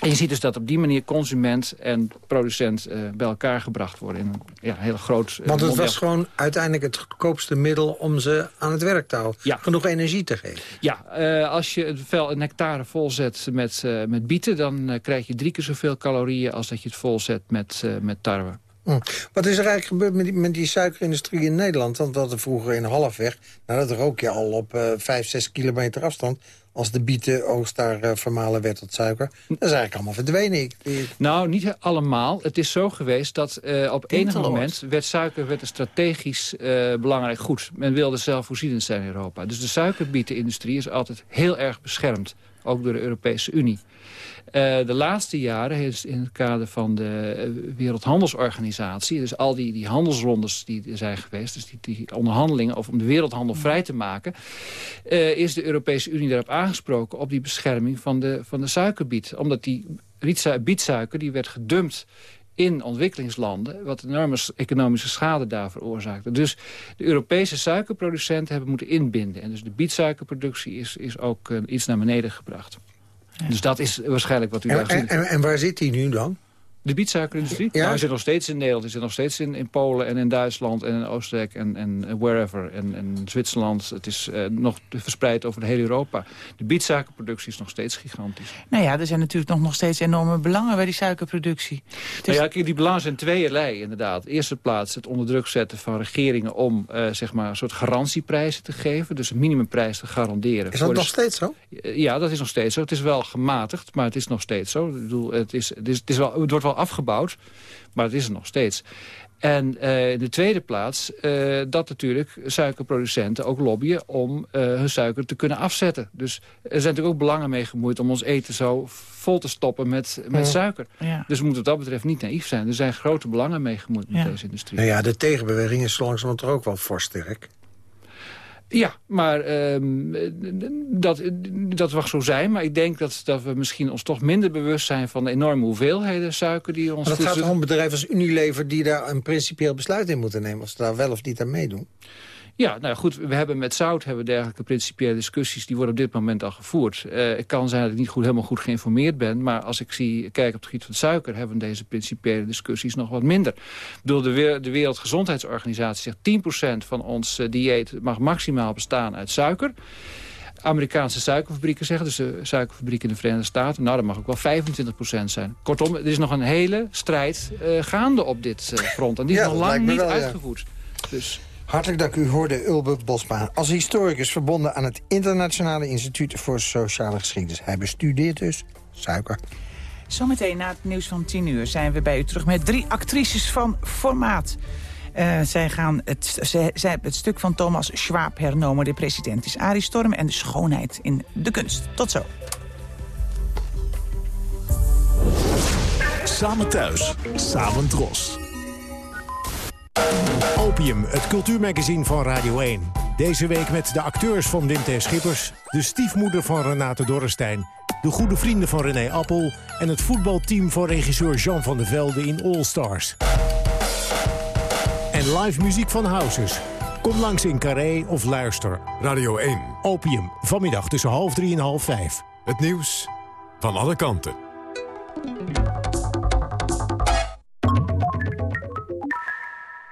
En je ziet dus dat op die manier consument en producent eh, bij elkaar gebracht worden. In een ja, heel groot... eh, Want het was gewoon uiteindelijk het goedkoopste middel om ze aan het werk te houden. Genoeg energie te geven. Ja, eh, als je het vel een hectare volzet met, eh, met bieten... dan eh, krijg je drie keer zoveel calorieën als dat je het volzet met, eh, met tarwe. Hm. Wat is er eigenlijk gebeurd met die, met die suikerindustrie in Nederland? Want we hadden vroeger in Halfweg, nou dat rook je al op eh vijf, zes kilometer afstand... als de bietenoogst daar eh, vermalen werd tot suiker. Dat is eigenlijk allemaal verdwenen. Ik, ik- Nou, niet allemaal. Het is zo geweest dat eh, op enig moment... werd suiker werd een strategisch eh, belangrijk goed. Men wilde zelfvoorzienend zijn in Europa. Dus de suikerbietenindustrie is altijd heel erg beschermd. Ook door de Europese Unie. Eh, de laatste jaren is in het kader van de eh, Wereldhandelsorganisatie... dus al die, die handelsrondes die er zijn geweest... dus die, die onderhandelingen of om de wereldhandel vrij te maken... eh, is de Europese Unie daarop aangesproken... op die bescherming van de, van de suikerbiet. Omdat die bietsuiker die werd gedumpt in ontwikkelingslanden... wat enorme economische schade daar veroorzaakte. Dus de Europese suikerproducenten hebben moeten inbinden. En dus de bietsuikerproductie is, is ook eh, iets naar beneden gebracht. Dus dat is waarschijnlijk wat u En, daar en, ziet. en, en waar zit die nu dan? De bietsuikerindustrie? Ja. Nou, hij zit nog steeds in Nederland. Hij zit nog steeds in, in Polen en in Duitsland en in Oostenrijk en, en wherever. En, en Zwitserland. Het is eh, nog verspreid over de hele Europa. De bietsuikerproductie is nog steeds gigantisch. Nou ja, er zijn natuurlijk nog, nog steeds enorme belangen bij die suikerproductie. Nou ja, kijk, die belangen zijn tweeërlei inderdaad. In eerste plaats het onder druk zetten van regeringen om eh, zeg maar een soort garantieprijzen te geven. Dus een minimumprijs te garanderen. Is voor dat de nog steeds zo? Ja, dat is nog steeds zo. Het is wel gematigd, maar het is nog steeds zo. Ik bedoel, het, is, het, is, het, is wel, het wordt wel afgebouwd, maar het is er nog steeds. En eh, in de tweede plaats eh, dat natuurlijk suikerproducenten ook lobbyen... om eh, hun suiker te kunnen afzetten. Dus er zijn natuurlijk ook belangen mee gemoeid... om ons eten zo vol te stoppen met, met Ja. suiker. Ja. Dus we moeten wat dat betreft niet naïef zijn. Er zijn grote belangen mee gemoeid met Ja. deze industrie. Nou ja, de tegenbeweging is langzamerhand toch ook wel fors sterk. Ja, maar ehm, dat, dat mag zo zijn. Maar ik denk dat, dat we misschien ons toch minder bewust zijn... van de enorme hoeveelheden suiker die ons... Maar dat gaat toch om bedrijven als Unilever... die daar een principieel besluit in moeten nemen... of ze daar wel of niet aan meedoen? Ja, nou goed, we hebben met zout hebben dergelijke principiële discussies... die worden op dit moment al gevoerd. Eh, het kan zijn dat ik niet goed, helemaal goed geïnformeerd ben... maar als ik zie, kijk op het gebied van suiker... hebben we deze principiële discussies nog wat minder. Ik bedoel, de, Wer- de Wereldgezondheidsorganisatie zegt... 10% van ons eh, dieet mag maximaal bestaan uit suiker... Amerikaanse suikerfabrieken zeggen, dus de suikerfabrieken in de Verenigde Staten... nou, dat mag ook wel 25% zijn. Kortom, er is nog een hele strijd eh, gaande op dit front. En die Ja, is nog lang niet wel, ja. uitgevoerd. Dus... Hartelijk dank u, hoorde Ulbe Bosma. Als historicus verbonden aan het Internationale Instituut voor Sociale Geschiedenis. Hij bestudeert dus suiker. Zometeen na het nieuws van 10 uur zijn we bij u terug met drie actrices van formaat. Eh, zij, gaan het, zij, zij hebben het stuk van Thomas Schwab hernomen. De president is Arie Storm en de schoonheid in de kunst. Tot zo. Samen thuis, samen dros. Opium, het cultuurmagazine van Radio 1. Deze week met de acteurs van Wim T. Schippers... de stiefmoeder van Renate Dorrestein... de goede vrienden van René Appel... en het voetbalteam van regisseur Jean van der Velde in All Stars. En live muziek van Houses. Kom langs in Carré of luister. Radio 1. Opium, vanmiddag tussen half drie en half vijf. Het nieuws van alle kanten.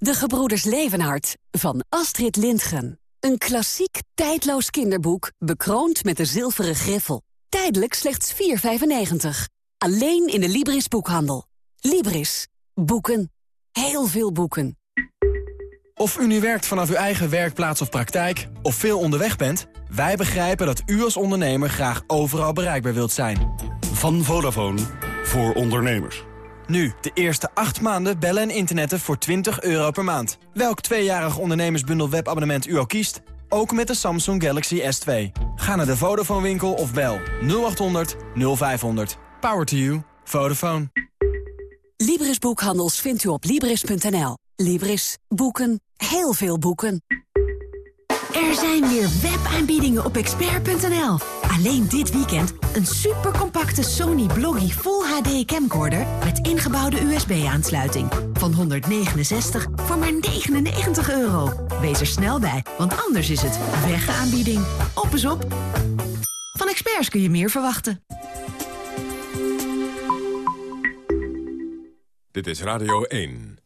De Gebroeders Levenhart van Astrid Lindgren. Een klassiek, tijdloos kinderboek, bekroond met de zilveren griffel. Tijdelijk slechts 4,95. Alleen in de Libris boekhandel. Libris. Boeken. Heel veel boeken. Of u nu werkt vanaf uw eigen werkplaats of praktijk, of veel onderweg bent... wij begrijpen dat u als ondernemer graag overal bereikbaar wilt zijn. Van Vodafone voor ondernemers. Nu, de eerste 8 maanden bellen en internetten voor 20 euro per maand. Welk tweejarig ondernemersbundel webabonnement u ook kiest... ook met de Samsung Galaxy S2. Ga naar de Vodafone winkel of bel 0800 0500. Power to you. Vodafone. Libris boekhandels vindt u op Libris.nl. Libris. Boeken. Heel veel boeken. Er zijn weer webaanbiedingen op expert.nl. Alleen dit weekend een supercompacte Sony Bloggy Full HD camcorder met ingebouwde USB-aansluiting. Van 169 voor maar 99 euro. Wees er snel bij, want anders is het wegaanbieding. Op is op. Van experts kun je meer verwachten. Dit is Radio 1.